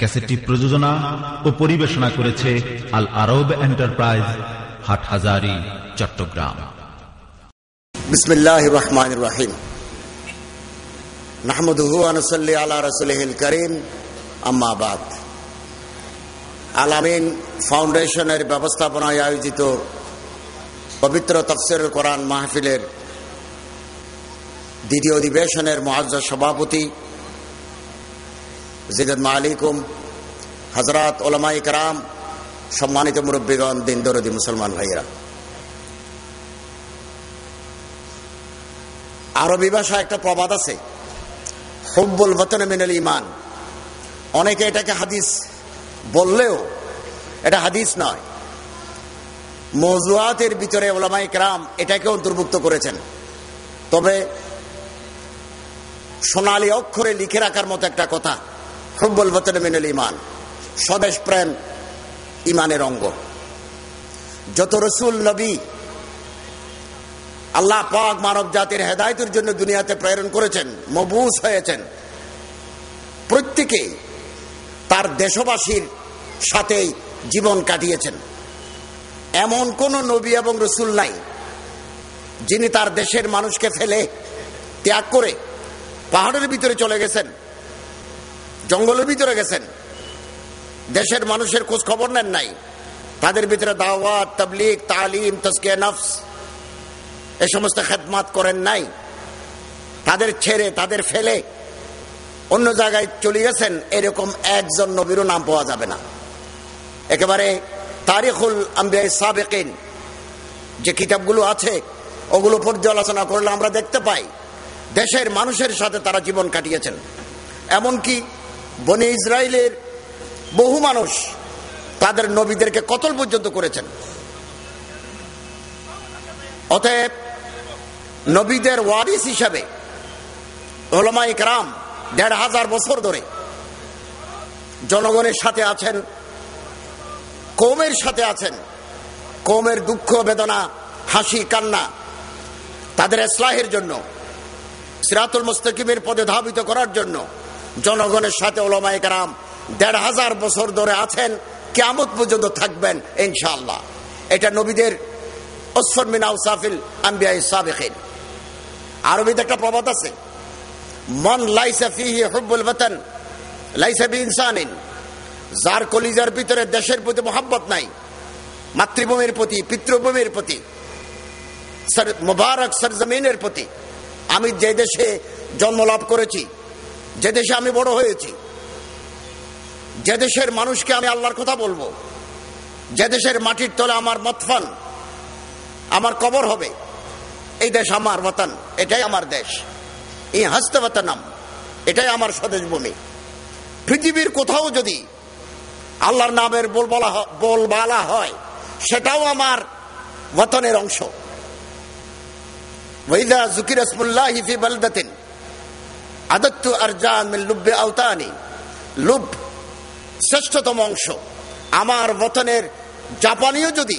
ক্যাসেটটি প্রযোজনা ও পরিবেশনা করেছে আল আরব এন্টারপ্রাইজ হাটহাজারি, চট্টগ্রাম। বিসমিল্লাহ রহমান রাহিম। নাহমদুহু আনসল্লি আলা রসুলহিল করিম। আম্মাবাদ আলামিন ফাউন্ডেশনের ব্যবস্থাপনায় আয়োজিত পবিত্র তফসির কোরআন মাহফিলের দ্বিতীয় অধিবেশনের মহাজ সভাপতি জিগদ মালিকুম হজরত ওলামাই কারাম, সম্মানিত মুরব্বীগণ দিন দরদি মুসলমান ভাইয়েরা। আরবি ভাষা একটা প্রবাদ আছে, হুব্বুল বতন মিনাল ইমান অনেকে এটাকে হাদিস বললেও এটা হাদিস নয়। মজুয়াতের ভিতরে ওলামাই ক্রাম এটাকে অন্তর্ভুক্ত করেছেন। তবে সোনালী অক্ষরে লিখে রাখার মতো একটা কথা হুব্বুল বতন মিনাল ইমান স্বদেশ প্রেম ইমানের অঙ্গ। যত রসুল, নবী, আল্লাহ পাক মানব জাতির হেদায়তের জন্য দুনিয়াতে প্রেরণ করেছেন, মবুস হয়েছেন। প্রত্যেকেই তার দেশবাসীর সাথেই জীবন কাটিয়েছেন। এমন কোন নবী এবং রসুল নাই, যিনি তার দেশের মানুষকে ফেলে ত্যাগ করে পাহাড়ের ভিতরে চলে গেছেন। জঙ্গলের ভিতরে গেছেন। দেশের মানুষের খোঁজ খবর নেন নাই। তাদের ভিতরে দাওয়াত তবলিক তালিম তসকে নফস, এ সমস্ত খেদমাত করেন নাই। তাদের ছেড়ে, তাদের ফেলে অন্য জায়গায় চলে গেছেন, এরকম একজন নবীরও নাম পাওয়া যাবে না। একেবারে তারিখুল সাবেকিন, যে কিতাবগুলো আছে, ওগুলো পর্যালোচনা করলে আমরা দেখতে পাই, দেশের মানুষের সাথে তারা জীবন কাটিয়েছেন। এমনকি বনে ইসরায়েলের বহু মানুষ তাদের নবীদেরকে কতল পর্যন্ত করেছেন? অতএব নবীদের ওয়ারিস হিসাবে ওলমাই রাম দেড় হাজার বছর ধরে জনগণের সাথে আছেন কৌমের সাথে আছেন কৌমের দুঃখ, বেদনা, হাসি, কান্না তাদের এসলাহের জন্য, সিরাতুল মুস্তকিমের পদে ধাবিত করার জন্য জনগণের সাথে ওলমাই রাম দেড় হাজার বছর ধরে আছেন কেমত পর্যন্ত থাকবেন ইনশাল্লাহ এটা নবীদের ওসফরমিনাউসাফিল আম্বিয়া সাবেখিন আরবিতে একটা প্রবাদ আছে, মন লাইসা ফিহি হুব্বুল ওয়াতান লাইসা বি যার কলিজার ভিতরে দেশের প্রতি মোহাব্বত নাই, মাতৃভূমির প্রতি, পিতৃভূমির প্রতি মুবারক সরজমিনের প্রতি। আমি যে দেশে জন্ম লাভ করেছি যে দেশে আমি বড় হয়েছি, যে দেশের মানুষকে আমি আল্লাহর কথা বলব, যে দেশের মাটির তলে আমার মতফান, আমার কবর হবে, এই দেশ আমার বতন এটাই আমার দেশ। এই হাস্তে বতনাম এটাই আমার স্বদেশ ভূমি পৃথিবীর কোথাও যদি আল্লাহর নামের বল বলা হয়, সেটাও আমার বতনের অংশ। ওয়াইদা জুকির রসমুল্লাহ ফি বালদাতিন আদত্তু লুব্বে আওতানি। লুব, শ্রেষ্ঠতম অংশ। আমার বতনের জাপানিও যদি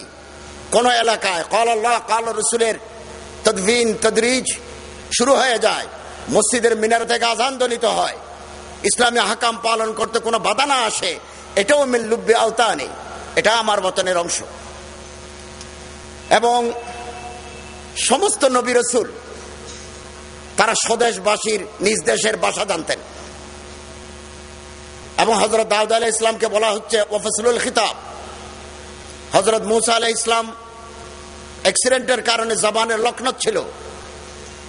কোন এলাকায় কল আল্লাহ কাল রসুলের তদবিন, তদরিজ শুরু হয়ে যায়, মসজিদের মিনার থেকে আজান দলিত হয়, ইসলামী হাকাম পালন করতে কোনো বাধা না আসে, এটাও মিল্লুব্বে আওতা নেই এটা আমার বতনের অংশ। এবং সমস্ত নবী রসুল তারা স্বদেশবাসীর নিজ দেশের বাসা জানতেন। এবং হজরত দাউদ আলাহ ইসলামকে বলা হচ্ছে ওফসলুল খিতাব। হজরত মুসা আলাহ ইসলাম অ্যাক্সিডেন্টের কারণে জবানের লক্ষণ ছিল।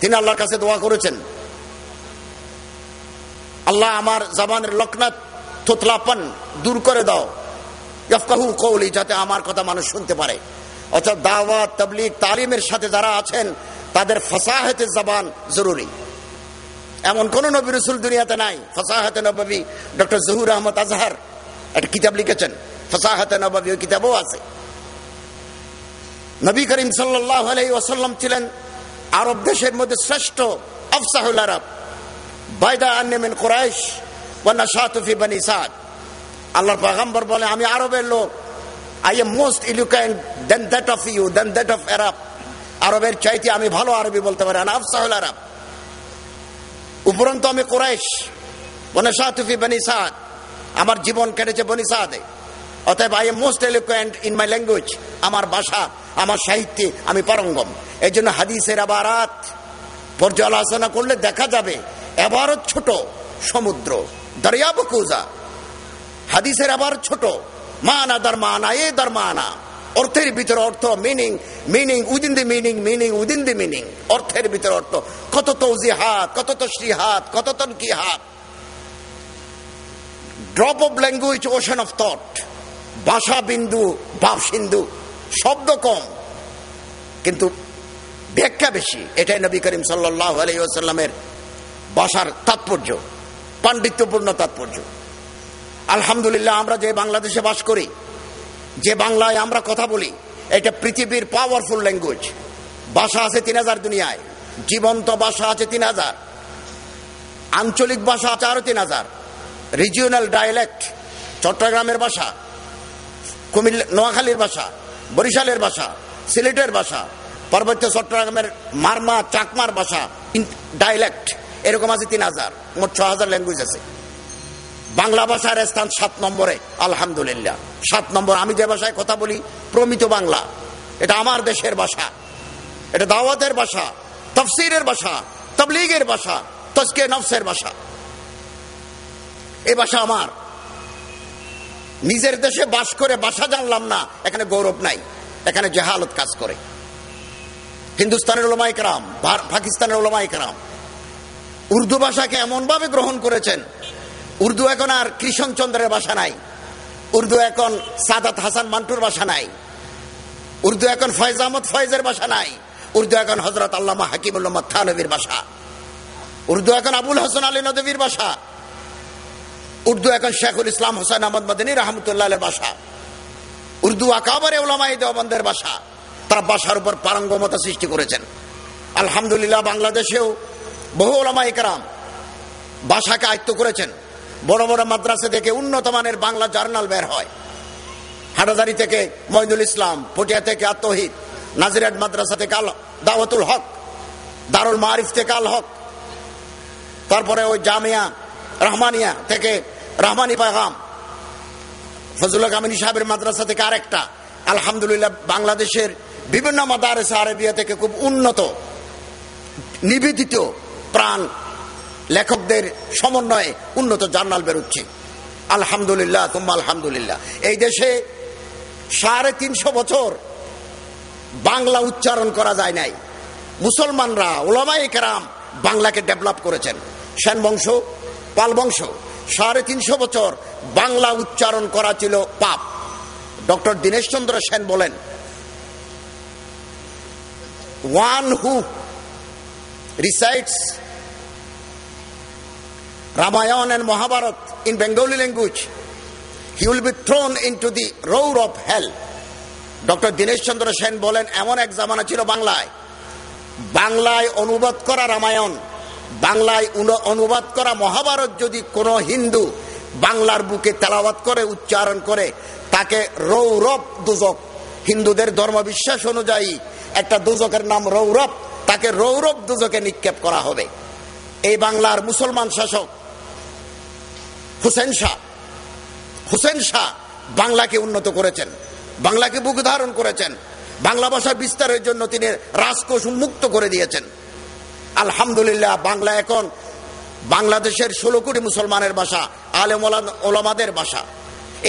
তিনি আল্লাহর কাছে দোয়া করেছেন, আল্লাহ আমার জবানের লক্ষণাত থুতলাপন দূর করে দাও। ইফকাহু কৌলি যাতে আমার কথা মানুষ শুনতে পারে। অর্থাৎ দাওয়াত, তবলিগ, তালিমের সাথে যারা আছেন তাদের ফসাহেতে জবান জরুরি। এমন কোন নবী রসুল দুনিয়াতে নাই। ফসাহাতে নবী ডক্টর জহুর আহমদ আজহার একটা কিতাব লিখেছেন। ফসাহাতে নবী ওই কিতাবও আছে। নবী করিম সাল্লাহ আলাই ওসাল্লাম ছিলেন আরব দেশের মধ্যে শ্রেষ্ঠ আফসাহুল আরব। বাইদা আন্নেমিন কোরাইশ ওয়ান্না শাহতুফি বানি সাদ। আল্লাহর পাগাম্বর বলে, আমি আরবের লোক। I am most eloquent than that of you than that of Arab আরবের চাইতে আমি ভালো আরবি বলতে পারি। আফসাহুল আরব। উপরন্তু আমি কোরাইশ। ওয়ান্না শাহতুফি বানি সাদ। আমার জীবন কেটেছে বনিসাদে অতএব I am most eloquent in my language আমার ভাষা, আমার সাহিত্যে আমি পারঙ্গম। এই জন্য হাদিসের আবারাত পর্যালোচনা করলে দেখা যাবে, এবারও ছোট সমুদ্র, দরিয়া বকুজা। হাদিসের আবার ছোট। মানা দরমানা, এ দরমানা। অর্থের ভিতরে অর্থ meaning meaning within the meaning meaning within the meaning অর্থের ভিতরে অর্থ। কত তৌজি হাত কত তশ্রি হাত কত তনকি হাত drop of language ocean of thought ভাষা, বিন্দু, ভাব, সিন্ধু, শব্দ কম। কিন্তু ব্যাখ্যা বেশি। এটাই নবী করিম সাল্লাহ আলাইসাল্লামের ভাষার তাৎপর্য, পাণ্ডিত্যপূর্ণ তাৎপর্য। আলহামদুলিল্লাহ, আমরা যে বাংলাদেশে বাস করি যে বাংলায় আমরা কথা বলি, এটা পৃথিবীর পাওয়ারফুল ল্যাঙ্গুয়েজ ভাষা আছে তিন হাজার দুনিয়ায়। জীবন্ত ভাষা আছে তিন হাজার। আঞ্চলিক ভাষা আছে আরও তিন হাজার। রিজিওনাল ডায়ালেক্ট চট্টগ্রামের ভাষা, কুমিল্লা, নোয়াখালীর ভাষা, বরিশালের ভাষা, সিলেটের ভাষা, পার্বত্য চট্টগ্রামের মারমা, চাকমার ভাষা ডায়ালেক্ট এরকম আছে তিন হাজার। মোট ছ হাজার ল্যাঙ্গুয়েজ আছে। বাংলা ভাষার স্থান সাত নম্বরে, আলহামদুলিল্লাহ। সাত নম্বর, আমি যে ভাষায় কথা বলি, প্রমিত বাংলা। এটা আমার দেশের ভাষা। এটা দাওয়াতের ভাষা, তফসিরের ভাষা, তবলিগের ভাষা তসকে নফসের ভাষা। এ ভাষা আমার। নিজের দেশে বাস করে ভাষা জানলাম না, এখানে গৌরব নাই। এখানে জেহালত কাজ করে। হিন্দুস্তানের ওলামাই কারাম পাকিস্তানের ওলামাই কারাম। উর্দু ভাষাকে এমনভাবে গ্রহণ করেছেন উর্দু এখন আর কৃষ্ণচন্দ্রের ভাষা নাই। উর্দু এখন সাদাত হাসান মান্টুর ভাষা নাই। উর্দু এখন ফয়েজ আহমদ ফয়েজের ভাষা নাই। উর্দু এখন হজরত আল্লামা হাকিমুল্লাহ থানবীর ভাষা। উর্দু এখন আবুল হাসান আলী নদীর ভাষা। উর্দু এখন শেখুল ইসলাম হোসেন আহমদ মদিনী রহমতুল্লাহ ভাষা। উর্দু আকাবারে ওলামাই দেওবন্দের ভাষা। তারা ভাষার উপর পারঙ্গমতা সৃষ্টি করেছেন। আলহামদুলিল্লাহ বাংলাদেশেও বহু ওলামা ইকরাম ভাষাকে আয়ত্ত করেছেন। বড় বড় মাদ্রাসা থেকে উন্নত মানের বাংলা জার্নাল বের হয়। হাটাদারি থেকে মহিদুল ইসলাম, পটিয়া থেকে আত্মহিদ নাজিরাট মাদ্রাসা থেকে আল দাওয়াতুল হক, দারুল মারিফ থেকে আল হক, তারপরে ওই জামিয়া রহমানিয়া থেকে রহমানি পায়গাম, ফজলুল কামিনী সাহেবের মাদ্রাসা থেকে আরেকটা। আলহামদুলিল্লাহ বাংলাদেশের বিভিন্ন মাদারেস আরবিয়া থেকে খুব উন্নত, নিবেদিত প্রাণ লেখকদের সমন্বয়ে উন্নত জার্নাল বেরোচ্ছে। আলহামদুলিল্লাহ, তুম্মা আলহামদুলিল্লাহ। এই দেশে সাড়ে তিনশো বছর বাংলা উচ্চারণ করা যায় নাই। মুসলমানরা ওলামাই কেরাম বাংলাকে ডেভেলপ করেছেন। সেন বংশ, পাল বংশ, সাড়ে তিনশো বছর বাংলা উচ্চারণ করা ছিল পাপ। ডক্টর দীনেশ চন্দ্র সেন বলেন one who recites Ramayan and Mahabharat in Bengali language, he will be thrown into the roar of hell. Doctor Dinesh Chandra Sen বলেন এমন এক জামানা ছিল বাংলায়। বাংলায় অনুবাদ করা রামায়ণ বাংলায় অনুবাদ করা মহাভারত যদি কোনো হিন্দু বাংলার বুকে তেলাওয়াত করে উচ্চারণ করে তাকে রৌরব দুজক। হিন্দুদের ধর্ম বিশ্বাস অনুযায়ী একটা দুজকের নাম রৌরব তাকে রৌরব দুজকে নিক্ষেপ করা হবে। এই বাংলার মুসলমান শাসক হুসেন শাহ। হুসেন শাহ বাংলাকে উন্নত করেছেন, বাংলাকে বুক ধারণ করেছেন, বাংলা ভাষা বিস্তারের জন্য তিনি রাজকোষ উন্মুক্ত করে দিয়েছেন। আলহামদুলিল্লাহ, বাংলা এখন বাংলাদেশের ষোলো কোটি মুসলমানের ভাষা আলেম ওলামাদের ভাষা।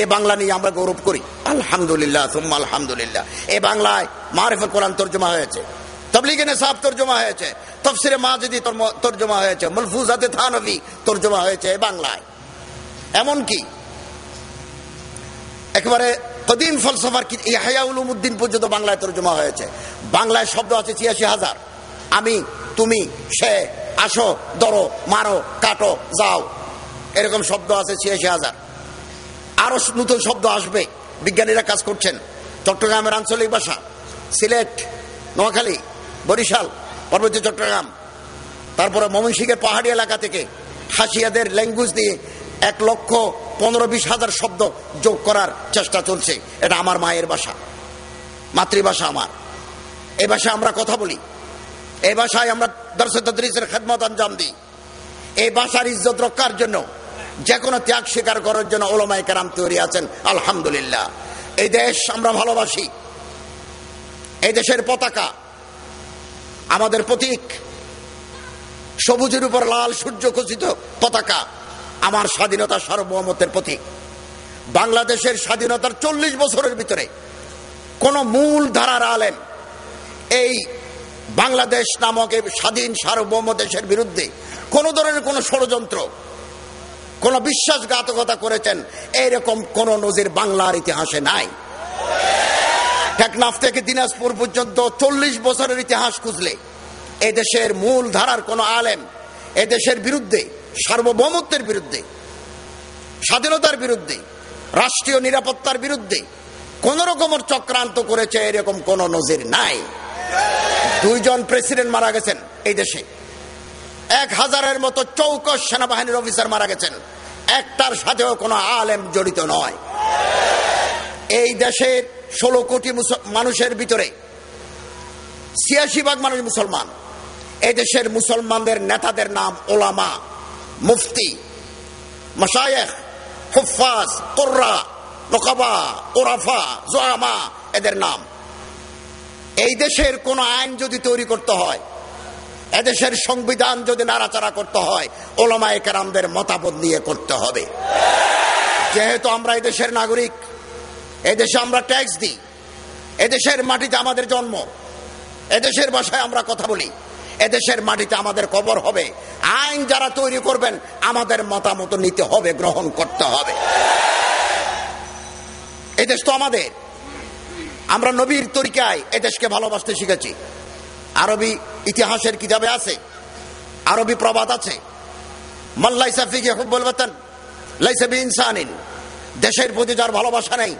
এ বাংলা নিয়ে আমরা গৌরব করি। আলহামদুলিল্লাহ তুম্মা আলহামদুলিল্লাহ। এ বাংলায় মারিফুল কোরআন তর্জমা হয়েছে, তবলিগে নেশাব তর্জমা হয়েছে তফসিরে মাজিদি তর্জমা হয়েছে, মুলফুজাতে থানবি তর্জমা হয়েছে এ বাংলায়। এমনকি একেবারে কদিন ফলসফার ইহায়া উলুমুদ্দিন পর্যন্ত বাংলায় তর্জমা হয়েছে। বাংলায় শব্দ আছে ছিয়াশি হাজার। আমি, তুমি, সে, আসো দরো মারো, কাটো, যাও। এরকম শব্দ আছে ছিয়াশি হাজার। আরও নতুন শব্দ আসবে। বিজ্ঞানীরা কাজ করছেন। চট্টগ্রামের আঞ্চলিক ভাষা, সিলেট, নোয়াখালী, বরিশাল, পার্বত্য চট্টগ্রাম। তারপরে ময়মনসিংহের পাহাড়ি এলাকা থেকে হাসিয়াদের ল্যাঙ্গুয়েজ দিয়ে এক লক্ষ পনেরো বিশ হাজার শব্দ যোগ করার চেষ্টা চলছে। এটা আমার মায়ের ভাষা। মাতৃভাষা আমার। এ ভাষায় আমরা কথা বলি। এ ভাষায় আমরা দর্শকদের খেদমত আঞ্জাম দিই। এই ভাষার ইজ্জত রক্ষার জন্য যে কোনো ত্যাগ স্বীকার করার জন্য ওলমাই কারাম তৈরি আছেন। আলহামদুলিল্লাহ। এই দেশ আমরা ভালোবাসি। এই দেশের পতাকা আমাদের প্রতীক। সবুজের উপর লাল সূর্য খচিত পতাকা। আমার স্বাধীনতা সার্বভৌমত্বের প্রতীক। বাংলাদেশের স্বাধীনতার চল্লিশ বছরের ভিতরে কোন মূল ধারার আলেম এই বাংলাদেশ নামক স্বাধীন সার্বভৌম দেশের বিরুদ্ধে কোন ধরনের কোন ষড়যন্ত্র, কোন বিশ্বাসঘাতকতা করেছেন, এইরকম কোন নজির বাংলার ইতিহাসে নাই। টেকনাফ থেকে দিনাজপুর পর্যন্ত চল্লিশ বছরের ইতিহাস খুঁজলে এদেশের মূল ধারার কোন আলেম এদেশের বিরুদ্ধে সার্বভৌমত্বের বিরুদ্ধে, স্বাধীনতার বিরুদ্ধে, রাষ্ট্রীয় নিরাপত্তার বিরুদ্ধে কোন রকমের চক্রান্ত করেছে এরকম কোন নজির নাই। দুইজন প্রেসিডেন্ট মারা গেছেন এই দেশে। এক হাজারের মতো চৌকস সেনাবাহিনীর অফিসার মারা গেছেন। একটার সাথেও কোনো আলেম জড়িত নয়। এই দেশের ষোলো কোটি মানুষের ভিতরে ছিয়াশি ভাগ মানুষ মুসলমান। এই দেশের মুসলমানদের নেতাদের নাম ওলামা। মুফতি, মশায়েখ হুফাজ কোর্রা, নকাবা ওরাফা জোয়ামা, এদের নাম। এই দেশের কোন আইন যদি তৈরি করতে হয়, এদেশের সংবিধান যদি নাড়াচাড়া করতে হয়, ওলামায় কেরামদের মতামত নিয়ে করতে হবে। যেহেতু আমরা এদেশের নাগরিক এদেশে আমরা ট্যাক্স দিই এদেশের মাটিতে আমাদের জন্ম এদেশের ভাষায় আমরা কথা বলি। এদেশের মাটিতে আমাদের কবর হবে। আইন যারা তৈরি করবেন, আমাদের মতামত নিতে হবে, গ্রহণ করতে হবে। এদেশ তো আমাদের। আমরা নবীর তরিকায় এদেশকে ভালোবাসতে শিখেছি। আরবি ইতিহাসের কিতাবে আছে। আরবি প্রবাদ আছে। দেশের প্রতি যার ভালোবাসা নেই,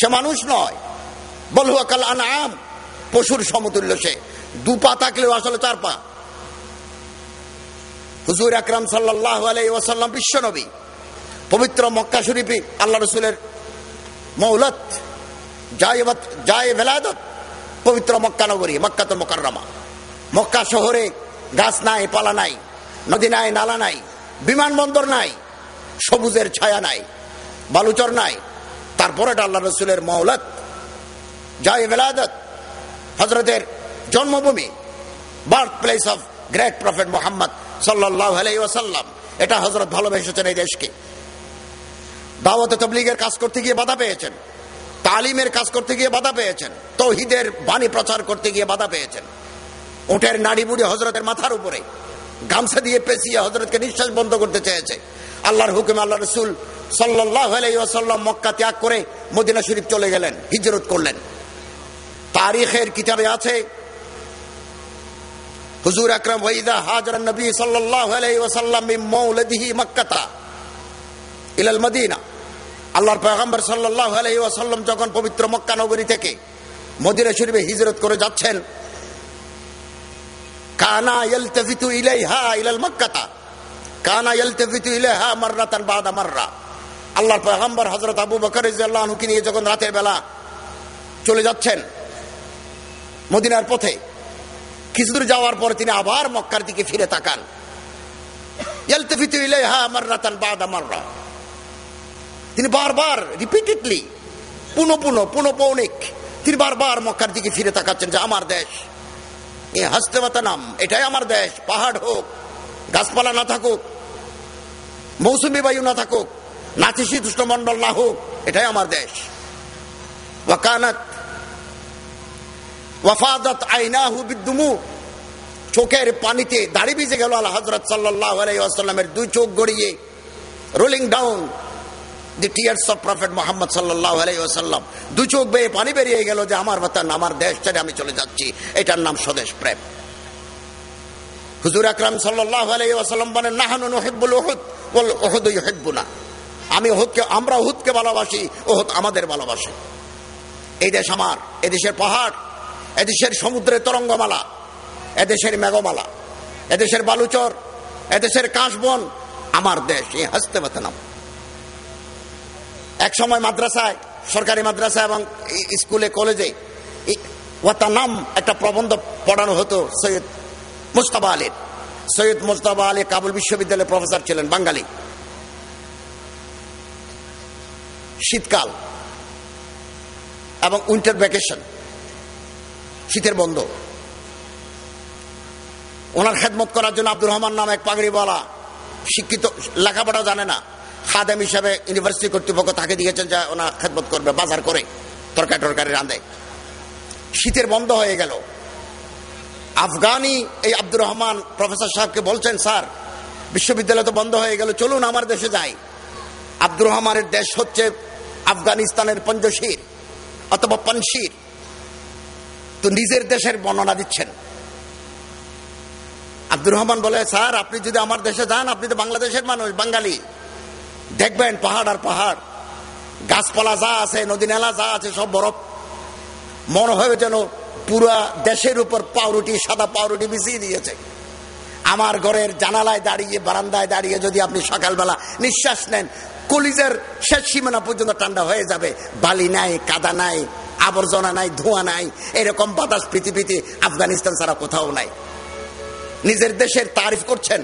সে মানুষ নয়। বলহুয়া কাল আনাম পশুর সমতুল্য সে। দু পা থাকলেও আসলে চার পা। হুজুর আকরাম সাল্লাহ আলাই ওয়াসাল্লাম বিশ্ব নবী পবিত্র মক্কা শরীফি আল্লাহ রসুলের মৌলত যায় ভেলাদত পবিত্র মক্কা নগরী মক্কা তো মকাররমা। মক্কা শহরে গাছ নাই, পালা নাই, নদী নাই, নালা নাই, বিমানবন্দর নাই, সবুজের ছায়া নাই, বালুচর নাই। তারপরে আল্লাহ রসুলের মৌলত যায় ভেলাদত হজরতের জন্মভূমি birth place of great prophet Muhammad সাল্লাহ আলাই ওসাল্লাম এটা হজরত ভালোবেসেছেন এই দেশকে। দাওয়াতে তবলিগের কাজ করতে গিয়ে বাধা পেয়েছেন। তালিমের কাজ করতে গিয়ে বাধা পেয়েছেন। তৌহিদের বাণী প্রচার করতে গিয়ে বাধা পেয়েছেন। উঠের নাড়ি বুড়ি হজরতের মাথার উপরে গামছা দিয়ে পেঁচিয়ে হজরতকে নিঃশ্বাস বন্ধ করতে চেয়েছে। আল্লাহর হুকুম আল্লাহ রসুল সাল্লাহ মক্কা ত্যাগ করে মদিনা শরীফ চলে গেলেন, হিজরত করলেন। তারিখের কিতাবে আছে, হুজুর আকরম, ওয়াইদা হাজর নবী সাল্লাল্লাহু আলাইহি ওয়াসাল্লাম মিন মাওলাদিহি মক্কাতা ইলাল মদিনা। আল্লাহর পয়গম্বর সাল্লাল্লাহু আলাইহি ওয়াসাল্লাম যখন পবিত্র মক্কা নগরী থেকে মদিনা শরীফে হিজরত করে যাচ্ছেন, কানা ইয়ালতাফিতু ইলাইহা ইলাল মক্কাতা, কানা ইয়ালতাফিতু ইলাইহা মাররাতান বাদা মাররা। আল্লাহর পয়গম্বর হযরত আবু বকর রাদিয়াল্লাহু আনহুকে নিয়ে যখন রাতের বেলা চলে যাচ্ছেন মদিনার পথে। কিছুদূর যাওয়ার পরে তিনি আবার মক্কার দিকে ফিরে তাকান। তিনি বারবার রিপিটেডলি পুনঃ পুনঃ পুনঃ পৌনিক তিনি বারবার মক্কার দিকে ফিরে তাকাচ্ছেন যে আমার দেশ। এ হাসতে নাম এটাই আমার দেশ, পাহাড় হোক, গাছপালা না থাকুক, মৌসুমি বায়ু না থাকুক, নাতিশীতোষ্ণ মন্ডল না হোক, এটাই আমার দেশ। ওয়াকানাত ওয়াফাদত আইনাহু বিদ্যুমু চোখের পানিতে দাড়ি ভিজে গেল আল্লাহ হজরত সাল্লাহ আলাইসাল্লামের দুই চোখ গড়িয়ে। Rolling down the tears of prophet Muhammad সাল্লাহ আলাইসাল্লাম দু চোখ বেয়ে পানি বেরিয়ে গেল যে আমার বাতান আমার দেশ ছেড়ে আমি চলে যাচ্ছি। এটার নাম স্বদেশ প্রেম। হুজুর আকরাম সাল্লাহ আলাইসাল্লাম বলেন নাহানুন হেব্বুল ওহুদ বল ওহুদ হেব্বু না আমি ওহুদকে আমরা ওহুদকে ভালোবাসি ওহুদ আমাদের ভালোবাসে। এই দেশ আমার এদেশের পাহাড় এদেশের সমুদ্রের তরঙ্গমালা, এদেশের মেঘমালা, এদেশের বালুচর, এদেশের কাশবন, আমার দেশ এই হাসতে নাম। এক সময় মাদ্রাসায়, সরকারি মাদ্রাসা এবং স্কুলে, কলেজে ওয়াতার নাম একটা প্রবন্ধ পড়ানো হতো সৈয়দ মুস্তাবা আলীর। সৈয়দ মুস্তাবা আলী কাবুল বিশ্ববিদ্যালয়ের প্রফেসর ছিলেন বাঙালি। শীতকাল এবং উইন্টার ভ্যাকেশন। শীতের বন্ধ। ওনার খেদমত করার জন্য আব্দুর রহমান নাম এক পাগড়িওয়ালা শিক্ষিত, লেখাপড়া জানে না। খাদেম হিসাবে ইউনিভার্সিটি কর্তৃপক্ষ তাকে দিয়েছেন যে ওনার খেদমত করবে, বাজার করে তরকারি টরকারি রাঁধে। শীতের বন্ধ হয়ে গেল। আফগানি এই আব্দুর রহমান প্রফেসর সাহেবকে বলছেন, স্যার, বিশ্ববিদ্যালয় তো বন্ধ হয়ে গেল, চলুন আমার দেশে যাই। আব্দুর রহমানের দেশ হচ্ছে আফগানিস্তানের পঞ্জশির অথবা পনশির। তো নিজের দেশের বর্ণনা দিচ্ছেন। আব্দুর রহমান বলে, স্যার, আপনি যদি আমার দেশে যান, আপনি তো বাংলাদেশের মানুষ, বাঙালি। দেখবেন পাহাড় আর পাহাড়। গাছপালা যা আছে, নদী নালা যা আছে, সব বরফ। মনে হয় যেন পুরা দেশের উপর পাউরুটি, সাদা পাউরুটি বিছিয়ে দিয়েছে। আমার ঘরের জানালায় দাঁড়িয়ে, বারান্দায় দাঁড়িয়ে যদি আপনি সকালবেলা নিঃশ্বাস নেন কলিজের শেষ সীমানা পর্যন্ত ঠান্ডা হয়ে যাবে। বালি নাই, কাদা নাই, আবর্জনা নাই, ধোঁয়া নাই, এরকম বাতাস পৃথিবীতে আফগানিস্তান ছাড়া কোথাও নাই। নিজের দেশের তারিফ করছেন,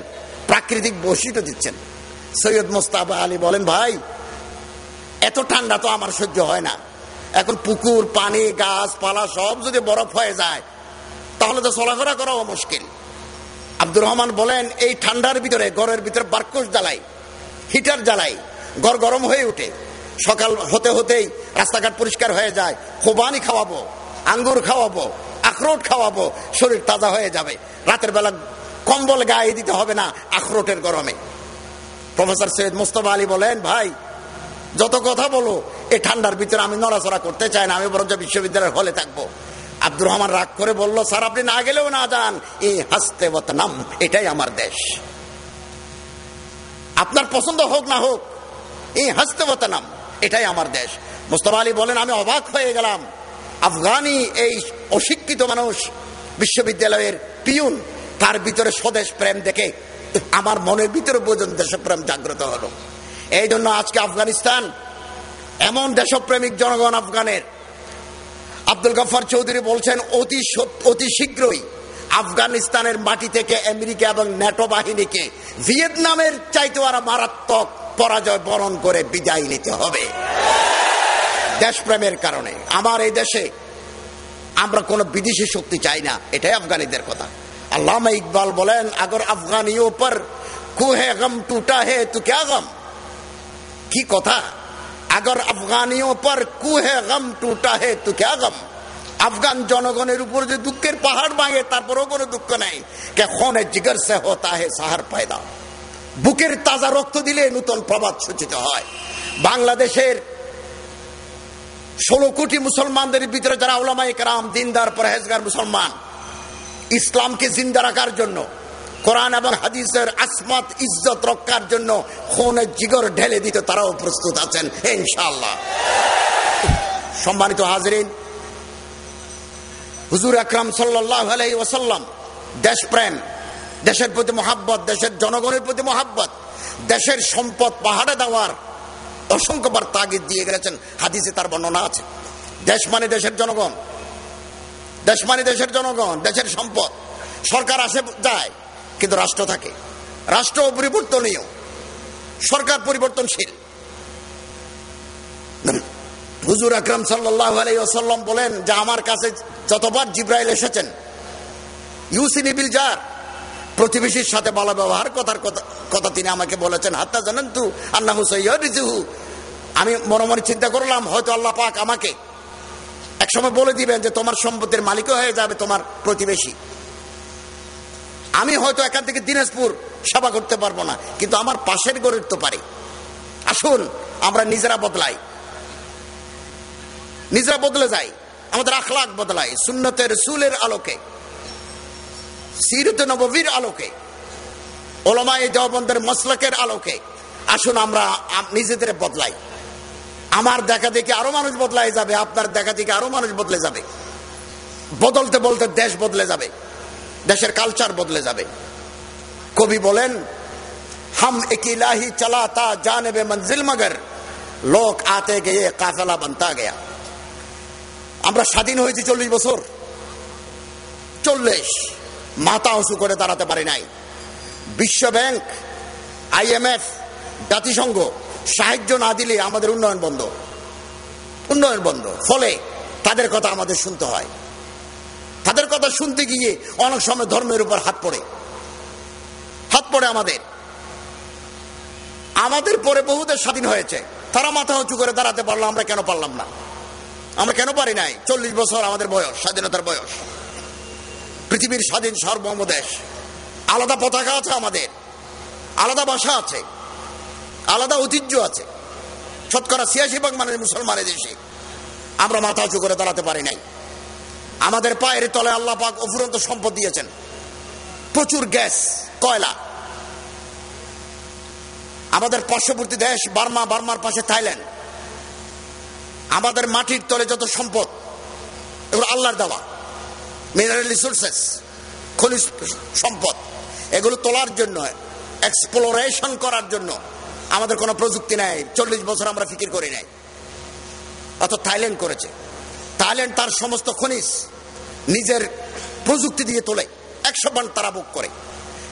প্রাকৃতিক বৈশিষ্ট্য দিচ্ছেন। সৈয়দ মোস্তাফা আলী বলেন, ভাই, এত ঠান্ডা তো আমার সহ্য হয় না। এখন পুকুর, পানি গাছপালা সব যদি বরফ হয়ে যায়, তাহলে তো চলাফেরা করাও মুশকিল। আব্দুর রহমান বলেন, এই ঠান্ডার ভিতরে, ঘরের ভিতরে বারকোষ জ্বালাই, হিটার জ্বালাই ঘর গরম হয়ে উঠে। সকাল হতে হতেই রাস্তাঘাট পরিষ্কার হয়ে যায়, খোবানি খাওয়াবো, আঙ্গুর খাওয়াবো, আখরোট খাওয়াবো, শরীর তাজা হয়ে যাবে। রাতের বেলা কম্বল গায়ে দিতে হবে না আখরোটের গরমে। প্রফেসর সৈয়দ মুস্তফা আলী বলেন, ভাই, যত কথা বলো এই ঠান্ডার ভিতরে আমি নড়াচড়া করতে চাই না, আমি বরঞ্চ বিশ্ববিদ্যালয়ের হলে থাকব। আব্দুর রহমান রাগ করে বলল, স্যার, আপনি না গেলেও না যান। এই হাসতে নাম এটাই আমার দেশ। আপনার পছন্দ হোক না হোক এই এটাই আমার দেশ। মুস্তফা আলী বলেন, আমি অবাক হয়ে গেলাম। আফগানি এই অশিক্ষিত মানুষ, বিশ্ববিদ্যালয়ের পিউন তার ভিতরে স্বদেশ প্রেম দেখে আমার মনের ভিতরে পর্যন্ত দেশপ্রেম জাগ্রত হলো। এই জন্য আজকে আফগানিস্তান এমন দেশপ্রেমিক জনগণ আফগানের। আব্দুল গফার চৌধুরী বলছেন, অতি অতি শীঘ্রই আফগানিস্তানের মাটি থেকে আমেরিকা এবং ন্যাটো বাহিনীকে ভিয়েতনামের চাইতে আরও মারাত্মক পরাজয় বরণ করে বিদায় নিতে হবে। দেশপ্রেমের কারণে। আমার এই দেশে আমরা কোনো বিদেশি শক্তি চাই না। এটাই আফগানিদের কথা। আল্লামা ইকবাল বলেন, আগর আফগানিও পর কুহে গম টুটা হে, তু ক্যা গম? কি কথা? আগর আফগানিও পর কুহে গম টুটা হে, তু ক্যা গম? আফগান জনগণের উপর যে দুঃখের পাহাড় ভাঙে, তারপরেও কোনো দুঃখ নাই। কে খনে জিগর সে হতা হে, সাহার পায়দা। বুকের তাজা রক্ত দিলে নূতন প্রবাদ সূচিত হয়। বাংলাদেশের ষোলো কোটি মুসলমানদের ভিতরে যারা ওলামাই কারাম, দিনদার, পরহেজগার মুসলমান, ইসলামকে জিন্দা রাখার জন্য, কোরআন এবং হাদিসের আসমাত, ইজ্জত রক্ষার জন্য খুনে জিগর ঢেলে দিতে তারাও প্রস্তুত আছেন ইনশাল্লাহ সম্মানিত হাজরিন, হুজুর আকরাম সাল্লাহ আলাই ওসাল্লাম দেশপ্রেম দেশের প্রতি মহাব্বত, দেশের জনগণের প্রতি মহাব্বত, দেশের সম্পদ, পাহাড়ে দেওয়ার অসংখ্যবার তাগিদ দিয়ে গেছেন হাদিসে তার বর্ণনা আছে। দেশ মানে দেশের জনগণ। দেশ মানে দেশের জনগণ, দেশের সম্পদ। সরকার আসে, যায়, কিন্তু রাষ্ট্র থাকে। রাষ্ট্র পরিবর্তনীয়। সরকার পরিবর্তনশীল। হুজুর আকরম সাল্লাহ আলাইসাল্লাম বলেন যে, আমার কাছে যতবার জিব্রাইল এসেছেন, ইউসিনি বিল যার প্রতিবেশীর সাথে ভালো ব্যবহার, কথার কথা কথা তিনি আমাকে বলেছেন, হাত্তা জানেন তু আল্লাহ হুসাইহু আমি মনে মনে চিন্তা করলাম, হয়তো আল্লাহ পাক আমাকে একসময় বলে দিবেন যে তোমার সম্পত্তির মালিকও হয়ে যাবে তোমার প্রতিবেশী। আমি হয়তো এখান থেকে দিনাজপুর সেবা করতে পারব না, কিন্তু আমার পাশের গড়ের তো পারি। আসুন, আমরা নিজেরা বদলাই। নিজেরা বদলে যাই। আমাদের আখলাখ বদলাই, সুন্নতের সুলের আলোকে। সিরত নবীর আলোকে ওলমাই দেওবন্দের মসলকের আলোকে, আসুন আমরা নিজেদের বদলাই। আমার দেখা দেখে আরও মানুষ বদলাই যাবে, আপনার দেখা দেখে আরও মানুষ বদলে যাবে। বদলতে বলতে দেশ বদলে যাবে, দেশের কালচার বদলে যাবে। কবি বলেন, হাম একিলাহি চালাতা জানেবে মঞ্জিল মগর, লোক আতে গিয়ে কাফেলা বানতা গেয়া। আমরা স্বাধীন হয়েছি চল্লিশ বছর। চল্লিশ। মাথা উঁচু করে দাঁড়াতে পারি নাই। বিশ্ব ব্যাংক আইএমএফ জাতিসংঘ, সাহায্য না দিলে আমাদের উন্নয়ন বন্ধ। উন্নয়ন বন্ধ। ফলে তাদের কথা আমাদের শুনতে হয়। তাদের কথা শুনতে গিয়ে অনেক সময় ধর্মের উপর হাত পড়ে। হাত পড়ে আমাদের। আমাদের পরে বহুদের স্বাধীন হয়েছে। তারা মাথা উঁচু করে দাঁড়াতে পারল, আমরা কেন পারলাম না? আমরা কেন পারি নাই? চল্লিশ বছর আমাদের বয়স, স্বাধীনতার বয়স। পৃথিবীর স্বাধীন সার্বভৌম দেশ আলাদা পতাকা আছে আমাদের। আলাদা ভাষা আছে। আলাদা ঐতিহ্য আছে। শতকরা ছিয়াশি ভাগ মানে মুসলমানের দেশে আমরা মাথা উঁচু করে দাঁড়াতে পারি নাই। আমাদের পায়ের তলে আল্লাহ পাক অফুরন্ত সম্পদ দিয়েছেন। প্রচুর গ্যাস, কয়লা। আমাদের পার্শ্ববর্তী দেশ বার্মা, বার্মার পাশে থাইল্যান্ড। আমাদের মাটির তলে যত সম্পদ, এগুলো আল্লাহর দেওয়া। মিনারেল রিসোর্সেস খনিজ সম্পদ, এগুলো তোলার জন্য এক্সপ্লোরেশন করার জন্য। আমাদের কোনো প্রযুক্তি নাই, চল্লিশ বছর আমরা ফিকির করি নাই। অত থাইল্যান্ড করেছে। থাইল্যান্ড তার সমস্ত খনিজ নিজের প্রযুক্তি দিয়ে তোলে। একশো বান তারা বুক করে।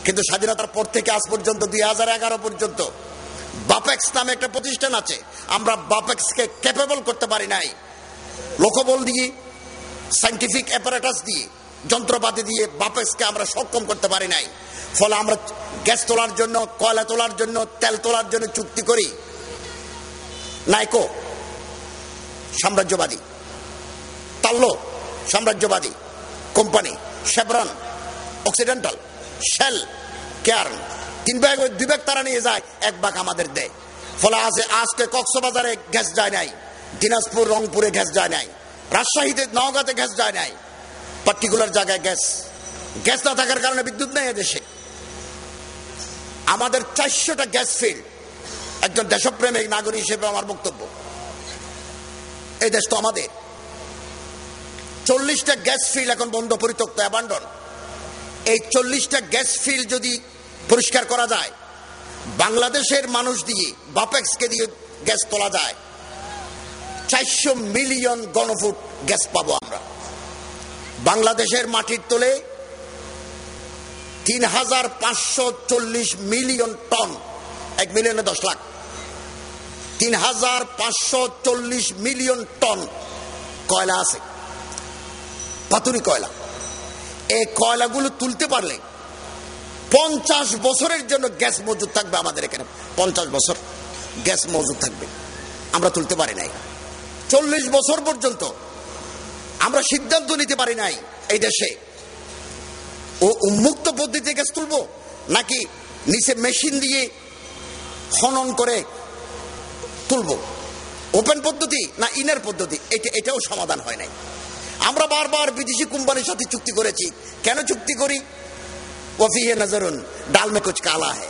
কিন্তু স্বাধীনতার পর থেকে আজ পর্যন্ত, দুই হাজার এগারো পর্যন্ত বাপেক্স নামে একটা প্রতিষ্ঠান আছে। আমরা বাপেক্সকে ক্যাপেবল করতে পারি নাই। লোকবল দিয়ে সাইন্টিফিক অ্যাপারেটাস দিয়ে, যন্ত্রপাতি দিয়ে বাপেসকে আমরা সক্ষম করতে পারি নাই। ফলে আমরা গ্যাস তোলার জন্য, কয়লা তোলার জন্য, তেল তোলার জন্য চুক্তি করি। নাইকো, সাম্রাজ্যবাদী। তাল্লো, সাম্রাজ্যবাদী। Company, Chevron, Occidental, Shell Cairn তিন ব্যাগ দুই ব্যাগ তারা নিয়ে যায়, এক ভাগ আমাদের দেয়। ফলে আজ আজকে কক্সবাজারে গ্যাস যায় নাই, দিনাজপুর, রংপুরে গ্যাস যায় নাই। রাজশাহীতে নওগাঁতে গ্যাস যায় নাই। পার্টিকুলার জায়গায় গ্যাস। গ্যাস না থাকার কারণে বিদ্যুৎ নেই দেশে আমাদের চারশোটা গ্যাস ফিল্ড একজন দেশপ্রেমিক নাগরিক হিসেবে আমার বক্তব্য। এই দেশ তো আমাদের। চল্লিশটা গ্যাস ফিল্ড এখন বন্ধ, পরিত্যক্ত অ্যাবান্ডন এই চল্লিশটা গ্যাস ফিল্ড যদি পরিষ্কার করা যায়, বাংলাদেশের মানুষ দিয়ে, বাপেক্সকে দিয়ে গ্যাস তোলা যায় চারশো মিলিয়ন গণফুট গ্যাস পাবো আমরা। বাংলাদেশের মাটির তোলে তিন হাজার পাঁচশো চল্লিশ মিলিয়ন টন, এক মিলিয়নে দশ লাখ। তিন হাজার পাঁচশো চল্লিশ মিলিয়ন টন কয়লা আছে। পাতুরি কয়লা। এই কয়লাগুলো তুলতে পারলে পঞ্চাশ বছরের জন্য গ্যাস মজুদ থাকবে আমাদের এখানে। পঞ্চাশ বছর গ্যাস মজুদ থাকবে। আমরা তুলতে পারি নাই। চল্লিশ বছর পর্যন্ত আমরা সিদ্ধান্ত নিতে পারি নাই এই দেশে। ও উন্মুক্ত পদ্ধতিতে গ্যাস তুলবো নাকি নিচে মেশিন দিয়ে খনন করে তুলবো? ওপেন পদ্ধতি না ইনার পদ্ধতি? এটা এটাও সমাধান হয় নাই। আমরা বারবার বিদেশি কোম্পানির সাথে চুক্তি করেছি। কেন চুক্তি করি? ওফিহে নজরুন, ডাল মে কুচ কালা হে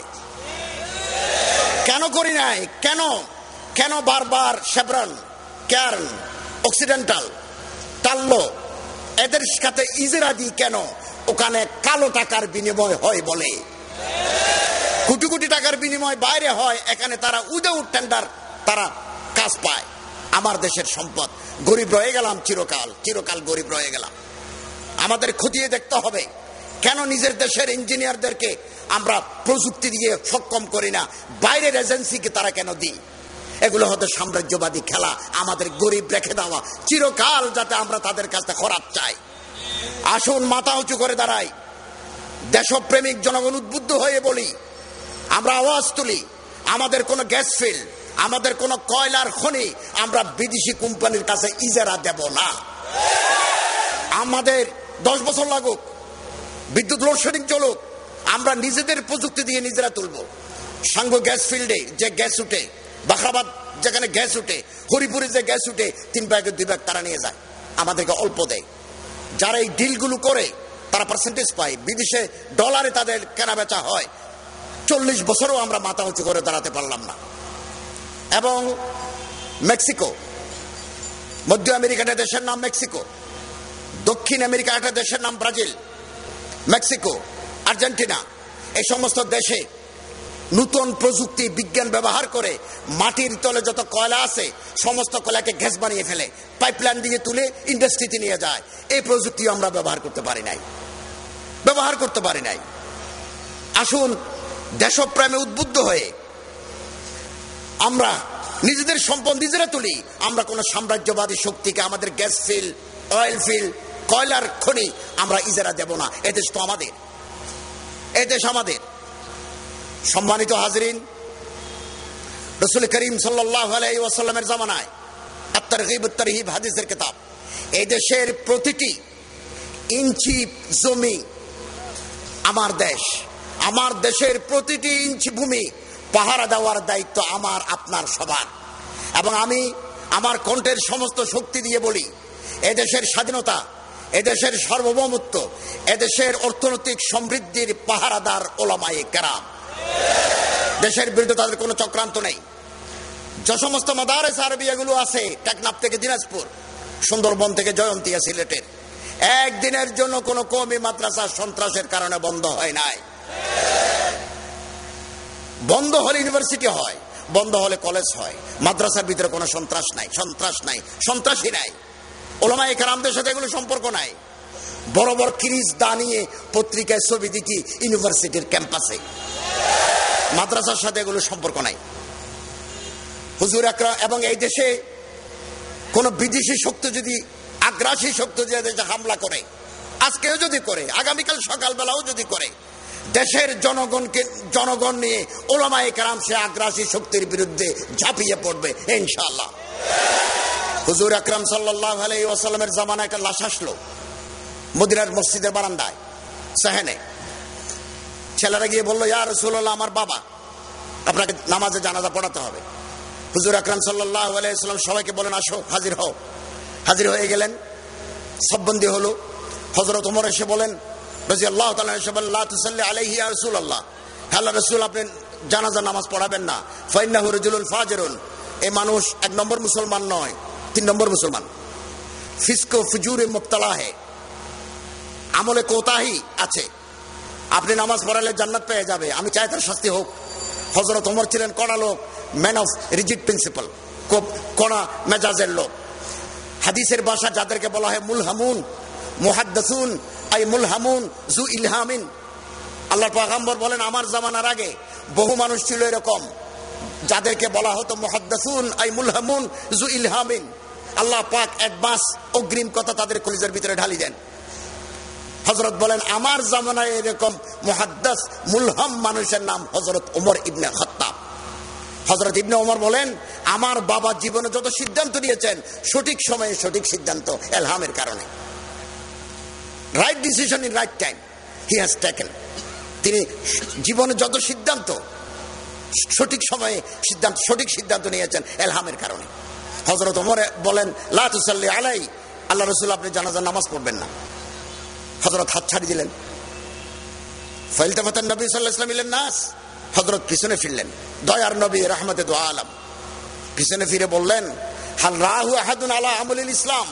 কেন করি নাই? কেন? কেন বারবার শেবরন ক্যার্ন অক্সিডেন্টাল টাল্লো এদের সাথে ইজরা দিই কেন? ওখানে কালো টাকার বিনিময় হয় বলে। কোটি কোটি টাকার বিনিময় বাইরে হয়, এখানে তারা উইদাউট টেন্ডার, তারা কাজ পায়। আমার দেশের সম্পদ। গরিব রয়ে গেলাম চিরকাল চিরকাল গরিব রয়ে গেলাম। আমাদের খতিয়ে দেখতে হবে, কেন নিজের দেশের ইঞ্জিনিয়ারদেরকে আমরা প্রযুক্তি দিয়ে সক্ষম করি না? বাইরের এজেন্সিকে তারা কেন দিই? এগুলো হতে সাম্রাজ্যবাদী খেলা। আমাদের গরিব রেখে দেওয়া। চিরকাল যাতে আমরা তাদের কাছে খরাপ চাই। আসুন, মাথা উঁচু করে দাঁড়াই। দেশপ্রেমিক জনগণ উদ্বুদ্ধ হয়ে বলি। আমরা আওয়াজ তুলি। আমাদের কোনো গ্যাস ফিল্ড আমাদের কোনো কয়লার খনি, আমরা বিদেশি কোম্পানির কাছে ইজারা দেব না। আমাদের দশ বছর লাগুক, বিদ্যুৎ লোডশেডিং চলুক, আমরা নিজেদের প্রযুক্তি দিয়ে নিজেরা তুলব। সাঙ্গ গ্যাস ফিল্ডে, যে গ্যাস উঠে বাখরাবাদ, যেখানে গ্যাস উঠে, হরিপুরে যে গ্যাস উঠে, তিন ব্যাগের দুই ব্যাগ তারা নিয়ে যায়। আমাদেরকে অল্প দেয়। যারা এই ডিলগুলো করে, তারা পার্সেন্টেজ পায়। বিদেশে ডলারে তাদের কেনা বেচা হয়। চল্লিশ বছরও আমরা মাথা উঁচু করে দাঁড়াতে পারলাম না। এবং মেক্সিকো, মধ্য আমেরিকাটা দেশের নাম মেক্সিকো, দক্ষিণ আমেরিকা একটা দেশের নাম ব্রাজিল, মেক্সিকো, আর্জেন্টিনা, এই সমস্ত দেশে নূতন প্রযুক্তি, বিজ্ঞান ব্যবহার করে মাটির তলে যত কয়লা আছে, সমস্ত কয়লাকে গ্যাস বানিয়ে ফেলে, পাইপলাইন দিয়ে তুলে ইন্ডাস্ট্রিতে নিয়ে যায়। এই প্রযুক্তিও আমরা ব্যবহার করতে পারি নাই। ব্যবহার করতে পারি নাই। আসুন, দেশপ্রেমে উদ্বুদ্ধ হয়ে আমরা নিজেদের সম্পদ নিজেরা তুলি। আমরা কোন সাম্রাজ্যবাদী শক্তিকে, আমাদের গ্যাস ফিল, অয়েল ফিল, কয়লার খনি আমরা ইজারা দেব না। এদেশ তো আমাদের। এদেশ আমাদের। সম্মানিত হাজরিন, রসুল করিম সাল্লাহ আলাই ওয়াসাল্লামের জামানায় আত্মার হিব হাদিসের কেতাব, এই দেশের প্রতিটি ইঞ্চি জমি আমার দেশ, আমার দেশের প্রতিটি ইঞ্চি ভূমি পাহারা দেওয়ার দায়িত্ব আমার, আপনার সবার। এবং আমি আমার কণ্ঠের সমস্ত শক্তি দিয়ে বলি, এদেশের স্বাধীনতা, এদেশের সার্বভৌমত্ব, এদেশের অর্থনৈতিক সমৃদ্ধির পাহারাদার ওলামায়ে কেরাম। দেশের বিরুদ্ধে তাদের কোনো চক্রান্ত নেই। যে সমস্ত মাদারেস আরবিয়াগুলো আছে, টেকনাফ থেকে দিনাজপুর, সুন্দরবন থেকে জয়ন্তিয়া সিলেটের। একদিনের জন্য কোনো কমি মাদ্রাসা সন্ত্রাসের কারণে বন্ধ হয় নাই। বন্ধ হলে ইউনিভার্সিটি হয়, বন্ধ হলে কলেজ হয়। মাদ্রাসার ভিতরে কোনো সন্ত্রাস নাই সন্ত্রাস নাই সন্ত্রাসী নাই। ওলামা একরামদের সাথে এগুলো সম্পর্ক নাই। বড় বড় ক্রিজ দাঁড়িয়ে পত্রিকায় ছবি দেখি ইউনিভার্সিটির ক্যাম্পাসে। মাদ্রাসার সাথে এগুলো সম্পর্ক নাই। হুজুর আকরা এবং এই দেশে কোন বিদেশি শক্তি যদি, আগ্রাসী শক্তি যদি দেশে হামলা করে, আজকেও যদি করে, আগামীকাল সকালবেলাও যদি করে, দেশের জনগণকে, জনগণ নিয়ে ওলামায় কারাম সে আগ্রাসী শক্তির বিরুদ্ধে ঝাঁপিয়ে পড়বে ইনশাল্লাহ হুজুর আকরাম সাল্লাহ আলাই ওয়াসাল্লামের জামানা একটা লাশ আসলো, মদিনার মসজিদের বারান্দায়, সাহেনে। ছেলেরা গিয়ে বলল, ইয়া রসুল্লাহ আমার বাবা। আপনাকে নামাজে জানাজা পড়াতে হবে। হুজুর আকরাম সাল্লাহ আলাইসাল্লাম সবাইকে বলেন, আসো, হাজির হও। হাজির হয়ে গেলেন। সববন্দি হলো। হজরত উমর এসে বলেন রাজি আল্লাহ তুসাল্লি আলাইহি রসুল আল্লাহ হ্যাঁ রসুল, আপনি জানাজা নামাজ পড়াবেন না। ফাইন্নাহু রজুলুল ফাজরুন। এ মানুষ এক নম্বর মুসলমান নয়, তিন নম্বর মুসলমান। ফিসকো ফুজুরে মুক্তলা হে আমলে কোতাহি আছে। আপনি নামাজ পড়ালে জান্নাত পেয়ে যাবে। আমি চাই তার শাস্তি হোক। হজরত ওমর ছিলেন কড়া লোক ম্যান অফ রিজিড প্রিন্সিপাল খুব কড়া মেজাজের লোক। হাদিসের ভাষা যাদেরকে বলা হয় মুলহামুন, মুহাদ্দাসুন, আই মুলহামুন, জু ইলহামিন। আল্লাহ পাগাম্বর বলেন, আমার জামানার আগে বহু মানুষ ছিল এরকম। যাদেরকে বলা হতো মুহাদ্দাসুন, আই মুলহামুন, জু ইলহামিন। আল্লাহ পাক অ্যাডভান্স অগ্রিম কথা তাদের কলিজের ভিতরে ঢালি দেন। হজরত বলেন, আমার জামানায় এরকম মুহাদ্দাস মুলহাম মানুষের নাম হজরত ওমর ইবনে খত্তাব। হজরত ইবনে ওমর বলেন, আমার বাবা জীবনে যত সিদ্ধান্ত নিয়েছেন, সঠিক সময়ে সঠিক সিদ্ধান্ত এলহামের কারণে। Right decision in right time he has taken তিনি জীবনে যত সিদ্ধান্ত, সঠিক সময়ে সিদ্ধান্ত, সঠিক সিদ্ধান্ত নিয়েছেন এলহামের কারণে। হজরত ওমর বলেন লাতুসাল্লি আলাই। আল্লাহ রসুল, আপনি জানাজার নামাজ পড়বেন না। হজরত হাত ছাড়ি দিলেন। ফাইলতাফাতান নবী সাল্লাহ ইলেন নাস। হজরত পিছনে ফিরলেন। দয়ার নবী, রহমতে দোয়া, আলম। পিছনে ফিরে বললেন, হাল রাহু আহাদুন আলা আমলিল ইসলাম?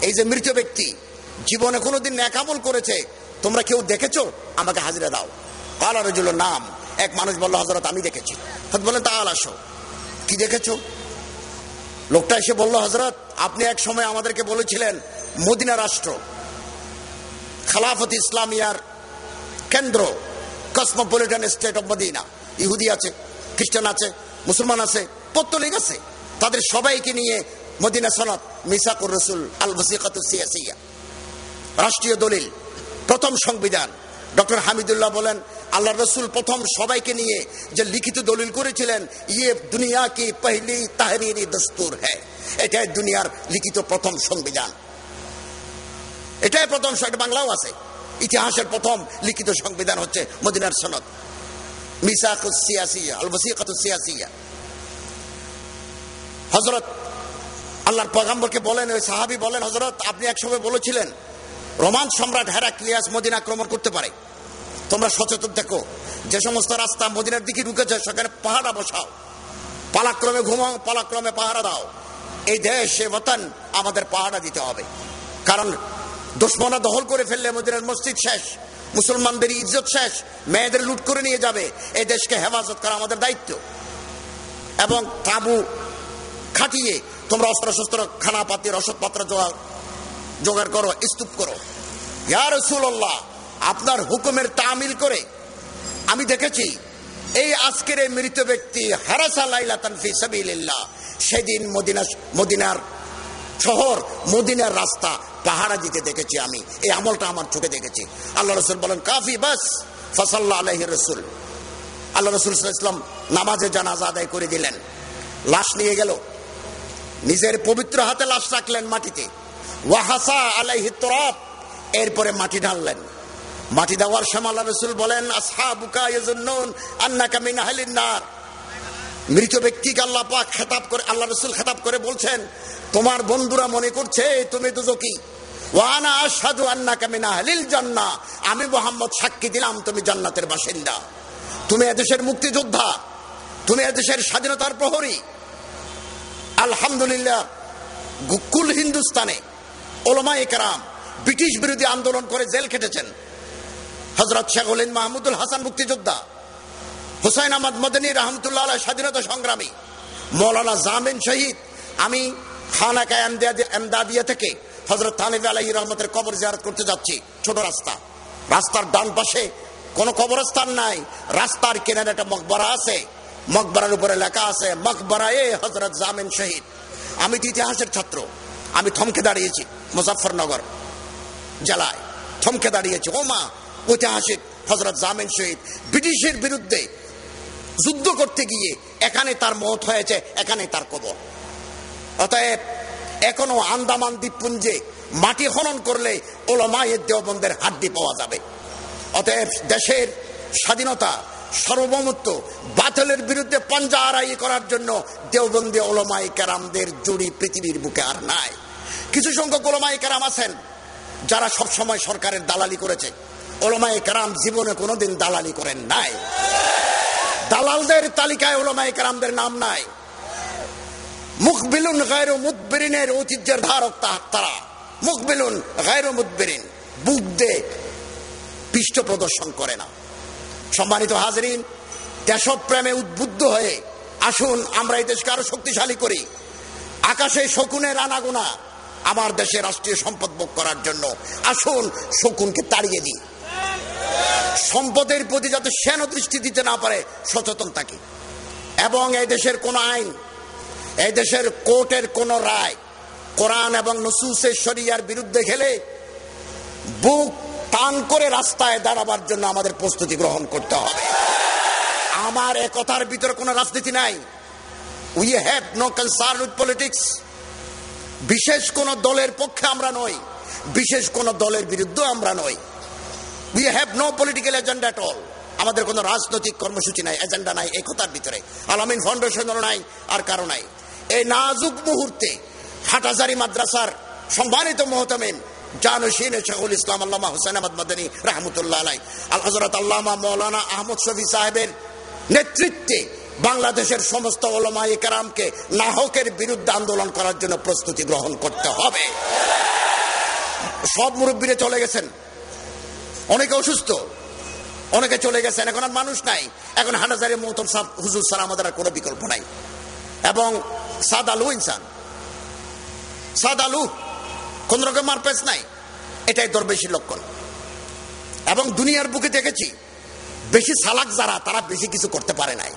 এই যে মৃত ব্যক্তি জীবনে কোনোদিন ন্যাকামল করেছে, তোমরা কেউ দেখেছ? আমাকে হাজিরা দাও। কালা রজুল, নাম। এক মানুষ বলল হজরত আমি দেখেছি। হজরত বললেন তা আসো। কি দেখেছ? লোকটা এসে বলল হজরত আপনি এক সময় আমাদেরকে বলেছিলেন, মদিনা রাষ্ট্র। খালাফত ইসলামিয়ার কেন্দ্র কসমোপলিটন স্টেট অফ মদিনা ইহুদি আছে, খ্রিস্টান আছে, মুসলমান আছে পত্তলিক আছে। তাদের সবাইকে নিয়ে মদিনা সনদ, মিসাকুর রসুল আল সিয়াসিয়া। রাষ্ট্রীয় দলিল, প্রথম সংবিধান। ডক্টর হামিদুল্লাহ বলেন আল্লাহ রসুল প্রথম সবাইকে নিয়ে যে লিখিত দলিল করেছিলেন ইয়ে দুনিয়া কি পহলি তাহরিরি দস্তুর হ্যাঁ এটাই দুনিয়ার লিখিত প্রথম সংবিধান। এটাই প্রথম এটা বাংলাও আছে। ইতিহাসের প্রথম লিখিত সংবিধান হচ্ছে মদিনার সনদ। হজরত আল্লাহর পগাম্বরকে বলেন, ওই সাহাবি বলেন হজরত আপনি একসময় বলেছিলেন, রোমান সম্রাট হেরাক্লিয়াস মদিনা আক্রমণ করতে পারে। তোমরা সচেতন দেখো যে সমস্ত রাস্তা মদিনার দিকে ঢুকেছে, সেখানে পাহাড়া বসাও। পালাক্রমে ঘুমাও, পালাক্রমে পাহারা দাও। এই দেশ, এ বতন আমাদের পাহাড়া দিতে হবে। কারণ দুশ্মনা দখল করে ফেললে মদিনার মসজিদ শেষ, মুসলমানদের ইজ্জত শেষ, মেয়েদের লুট করে নিয়ে যাবে। এই দেশকে হেফাজত করা আমাদের দায়িত্ব। এবং তাবু খাটিয়ে তোমরা অস্ত্র শস্ত্র খানাপাতি রসদপত্র জোগাড় করো, স্তূপ করো। ইয়ার রসুল্লাহ আপনার হুকুমের তামিল করে আমি দেখেছি, এই আজকের এই মৃত ব্যক্তি হারাসা লাইলাতান ফি সাবিলিল্লাহ, সেদিন মদিনা মদিনার শহর, মদিনার রাস্তা পাহারা দিতে দেখেছি আমি। এই আমলটা আমার চোখে দেখেছি। আল্লাহ রসুল বলেন, কাফি, বাস, ফসল্লা আলহ রসুল। আল্লাহ রসুল ইসলাম নামাজে জানাজা আদায় করে দিলেন। লাশ নিয়ে গেল। নিজের পবিত্র হাতে লাশ রাখলেন মাটিতে। ওয়াহাসা আলাইহি তরফ এরপরে মাটি ঢাললেন। মাটি দেওয়ার সময় আল্লাহ রসুল বলেন, আসহাবুকা ইয়াজুন্নুন আন্নাকা মিন আহলিন নার। মৃত ব্যক্তিকে আল্লাহ পাক খেতাব করে, আল্লাহ রসুল খেতাব করে বলছেন, তোমার বন্ধুরা মনে করছে, তুমি দুজকি ওয়ানা আশহাদু আন্নাকা মিন আহলিল জান্নাহ। আমি মোহাম্মদ সাক্ষী দিলাম, তুমি জান্নাতের বাসিন্দা। তুমি এদেশের মুক্তিযোদ্ধা। তুমি এদেশের স্বাধীনতার প্রহরী। আলহামদুলিল্লাহ কুল হিন্দুস্তানে ওলমা একরাম ব্রিটিশ বিরোধী আন্দোলন করে জেল খেটেছেন। হজরত শেখ হলেন মাহমুদুল হাসান মুক্তিযোদ্ধা। হুসাইন আহমদ মদনী রহমতুল্লাহ স্বাধীনতা সংগ্রামী, মৌলানা জামিন শহীদ। আমি খানাকা এমদাদিয়া থেকে হজরত তানিব আলহি রহমতের কবর জিয়ারত করতে যাচ্ছি। ছোট রাস্তা। রাস্তার ডান পাশে কোনো কবরস্থান নাই। রাস্তার কিনারে একটা মকবরা আছে। মকবরার উপরে লেখা আছে, মকবরা এ হজরত জামিন শহীদ। আমি তো ইতিহাসের ছাত্র। আমি থমকে দাঁড়িয়েছি মুজাফরনগর জেলায়। থমকে দাঁড়িয়েছি। ও মা ঐতিহাসিক হজরত জামিন শহীদ। ব্রিটিশের বিরুদ্ধে যুদ্ধ করতে গিয়ে এখানে তার মত হয়েছে, এখানে তার কবর। অতএব এখনও আন্দামান দ্বীপপুঞ্জে মাটি খনন করলে ওলমায়ের দেওবন্দের হাড্ডি পাওয়া যাবে। অতএব দেশের স্বাধীনতা, সার্বভৌমত্ব বাতিলের বিরুদ্ধে পঞ্জা আড়াই করার জন্য দেওবন্দি ওলমাই কেরামদের জুড়ি পৃথিবীর বুকে আর নাই। কিছু সংখ্যক ওলমাই কেরাম আছেন যারা সবসময় সরকারের দালালি করেছে। ওলমাই কেরাম জীবনে কোনোদিন দালালি করেন নাই। দালালদের তালিকায় ওলমাই কেরামদের নাম নাই। মুখবিলুন গায়র মুদবেরিনের ঐতিহ্যের ধারক তারা। মুখবিলুন গায়র মুদবেরিন বুক দে পৃষ্ঠ প্রদর্শন করে না। সম্মানিত হাজরিন, দেশপ্রেমে উদ্বুদ্ধ হয়ে আসুন, আমরা এই দেশকে আরও শক্তিশালী করি। আকাশে শকুনের আনাগোনা আমার দেশে রাষ্ট্রীয় সম্পদ ভোগ করার জন্য। আসুন, শকুনকে তাড়িয়ে দিই। সম্পদের প্রতি যাতে সেন দৃষ্টি দিতে না পারে, সচেতন থাকি। এবং এই দেশের কোন আইন, এই দেশের কোর্টের কোন রায়, কোরআন এবং নসুসের শরিয়ার বিরুদ্ধে খেলে বুক টান করে রাস্তায় দাঁড়াবার জন্য আমাদের প্রস্তুতি গ্রহণ করতে হবে। আমার এ কথার ভিতরে কোনো রাজনীতি নাই। We have no concern with politics বিশেষ কোন দলের পক্ষে আমরা নই। বিশেষ কোন দলের বিরুদ্ধে আমরা নই। We have no political agenda all আমাদের কোনো রাজনৈতিক কর্মসূচি নাই এজেন্ডা নাই এই কথার ভিতরে আলামিন ফাউন্ডেশনেরও নাই, আর কারও নাই। এই নাজুক মুহূর্তে হাটাজারি মাদ্রাসার সম্মানিত মোহতামিম জানসীন শেখুল ইসলাম আল্লামা হুসেন আহমদ মদনী রহমতুল্লাহ আলাই আল হজরত আল্লামা মৌলানা আহমদ শফি সাহেবের নেতৃত্বে বাংলাদেশের সমস্ত ওলমাই কেরামকে নাহকের বিরুদ্ধে আন্দোলন করার জন্য প্রস্তুতি গ্রহণ করতে হবে। সব মুরব্বীরা চলে গেছেন। অনেকে অসুস্থ, অনেকে চলে গেছেন, এখন আর মানুষ নাই। এখন হাটাজারি মহতম সাহ হুজুর সার আমাদের আর কোনো বিকল্প নাই। এবং সাদ আলু ইনসান। সাদ আলু কোন রকম মারপেস নাই। এটাই দরবেশির লক্ষণ। এবং দুনিয়ার বুকে দেখেছি, বেশি সালাক যারা, তারা বেশি কিছু করতে পারে নাই।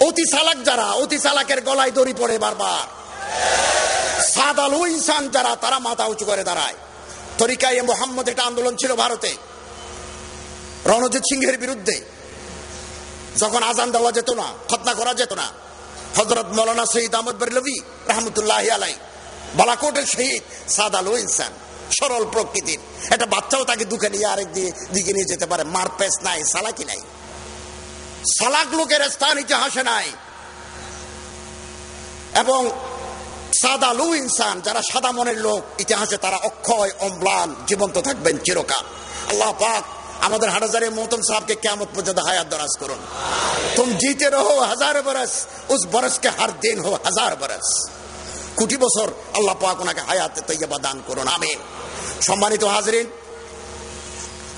অতি সালাক যারা, অতি সালাকের গলায় দড়ি পড়ে বারবার। সাদ আলু ইনসান যারা, তারা মাথা উঁচু করে দাঁড়ায়। তরিকায় মোহাম্মদ একটা আন্দোলন ছিল ভারতে। রণজিৎ সিংহের বিরুদ্ধে। যখন আজান দেওয়া যেত না, খতনা করা যেত না হজরত মৌলানা শহীদ আহমদ বরলভি রহমতুল্লাহ আলাই বালাকোটের শহীদ সাদালো ইনসান, সরল প্রকৃতির। একটা বাচ্চাও তাকে দুঃখে নিয়ে আরেক দিয়ে দিকে নিয়ে যেতে পারে। মারপেস নাই, সালাকি নাই। সালাক লোকের স্থান ইতিহাসে নাই। এবং সাদালু ইনসান, যারা সাদা মনের লোক, ইতিহাসে তারা অক্ষয় অম্লান, জীবন্ত থাকবেন চিরকাল। আল্লাহ পাক আমাদের হাটাজারে মোহতম সাহবকে কেমন পর্যন্ত হায়াত দরাজ করুন। তুম জিতে রহো হাজার বরস, উস বরসকে হার দিন হো হাজার বরস। কোটি বছর আল্লাহ পাক ওনাকে হায়াতে তৈবা দান করুন আমি সম্মানিত হাজরিন,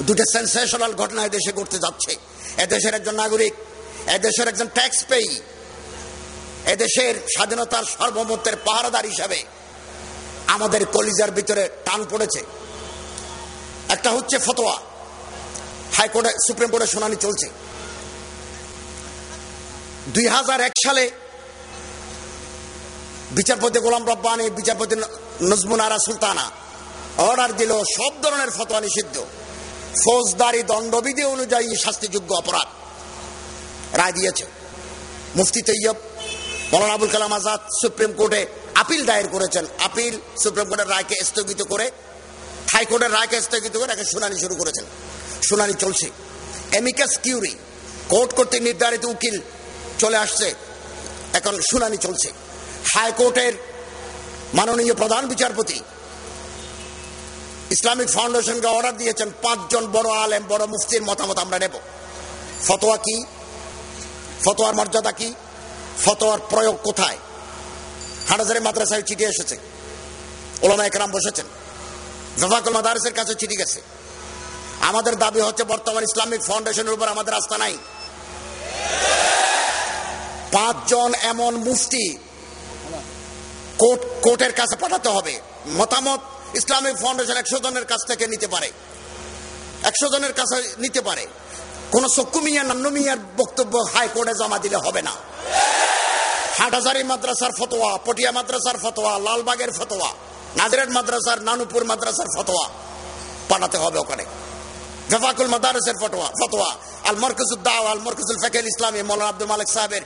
দুটো সেন্সেশনাল ঘটনা এদেশে ঘটতে যাচ্ছে। এদেশের একজন নাগরিক এদেশের একজন ট্যাক্স পেয়ী এদেশের স্বাধীনতার সর্বমতের পাহারাদার হিসাবে আমাদের কলিজার ভিতরে টান পড়েছে। একটা হচ্ছে ফতোয়া। হাইকোর্টে সুপ্রিম কোর্টে শুনানি চলছে। দুই হাজার এক সালে বিচারপতি গোলাম রব্বানি, বিচারপতি নজমুন আরা সুলতানা অর্ডার দিল সব ধরনের ফতোয়া নিষিদ্ধ। ফৌজদারি দণ্ডবিধি অনুযায়ী শাস্তিযোগ্য অপরাধ। রায় দিয়েছে। মুফতি তৈয়ব মৌলানা আবুল কালাম আজাদ সুপ্রিম কোর্টে আপিল দায়ের করেছেন। আপিল সুপ্রিম কোর্টের রায়কে স্থগিত করে, হাইকোর্টের রায়কে স্থগিত করে একটা শুনানি শুরু করেছেন। শুনানি চলছে। এমিকাস কিউরি, কোর্ট কর্তৃক নির্ধারিত উকিল চলে আসছে। এখন শুনানি চলছে। হাইকোর্টের মাননীয় প্রধান বিচারপতি ইসলামিক ফাউন্ডেশনকে অর্ডার দিয়েছেন, পাঁচজন বড় আলেম, বড় মুফতির মতামত আমরা নেব। ফতোয়া কি? ফতোয়ার মর্যাদা কি? ফতোয়ার প্রয়োগ কোথায়? হাটাজারি মাদ্রাসায় চিঠি এসেছে। ওলামা একরাম বসেছেন। জাফাকুল মাদারিসের কাছে চিঠি গেছে। আমাদের দাবি হচ্ছে বর্তমান ইসলামিক ফাউন্ডেশনের উপর আমাদের আস্থা নাই। পাঁচজন এমন মুফতি কোর্ট, কোর্টের কাছে পাঠাতে হবে। মতামত ইসলামিক ফাউন্ডেশন একশো জনের কাছ থেকে নিতে পারে। একশো জনের কাছে নিতে পারে। কোন চক্ষু মিয়া, নান্নু মিয়ার বক্তব্য হাইকোর্টে জমা দিলে হবে না। হাটহাজারি মাদ্রাসার ফতোয়া, পটিয়া মাদ্রাসার ফতোয়া, লালবাগের ফতোয়া নাজরেট মাদ্রাসার, নানুপুর মাদ্রাসার ফতোয়া পাঠাতে হবে ওখানে। জাফাকুল মাদারসের ফতোয়া ফতোয়া। আল মরকজুল দাও আল মরকজুল ফেকেল ইসলামী, মৌলানা আব্দুল মালিক সাহেবের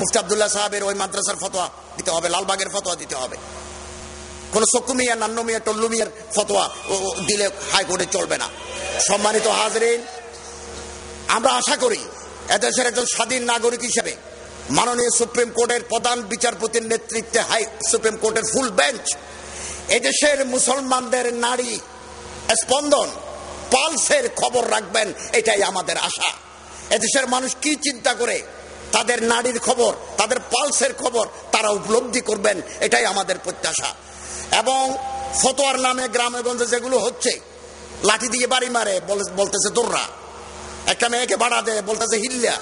মুফতি আবদুল্লাহ সাহেবের ওই মাদ্রাসার ফতোয়া দিতে হবে, লালবাগের ফতোয়া দিতে হবে। কোন চক্ষু মিয়া, নান্ন মিয়া, টল্লু মিয়ার ফতোয়া দিলে হাইকোর্টে চলবে না। সম্মানিত হাজরিন আমরা আশা করি এদেশের একজন স্বাধীন নাগরিক হিসেবে মাননীয় সুপ্রিম কোর্টের প্রধান বিচারপতির নেতৃত্বে, হাই সুপ্রিম কোর্টের ফুল বেঞ্চ, এদেশের মুসলমানদের নারী স্পন্দন, পালসের খবর রাখবেন, এটাই আমাদের আশা। এদেশের মানুষ কি চিন্তা করে? তাদের নারীর খবর, তাদের পালসের খবর তারা উপলব্ধি করবেন, এটাই আমাদের প্রত্যাশা। এবং ফতোয়ার নামে গ্রামে গঞ্জে যেগুলো হচ্ছে, লাঠি দিয়ে বাড়ি মারে বলতেছে দোররা একটা মেয়েকে ভাড়া দেয় বলতেছে, হিল্লা।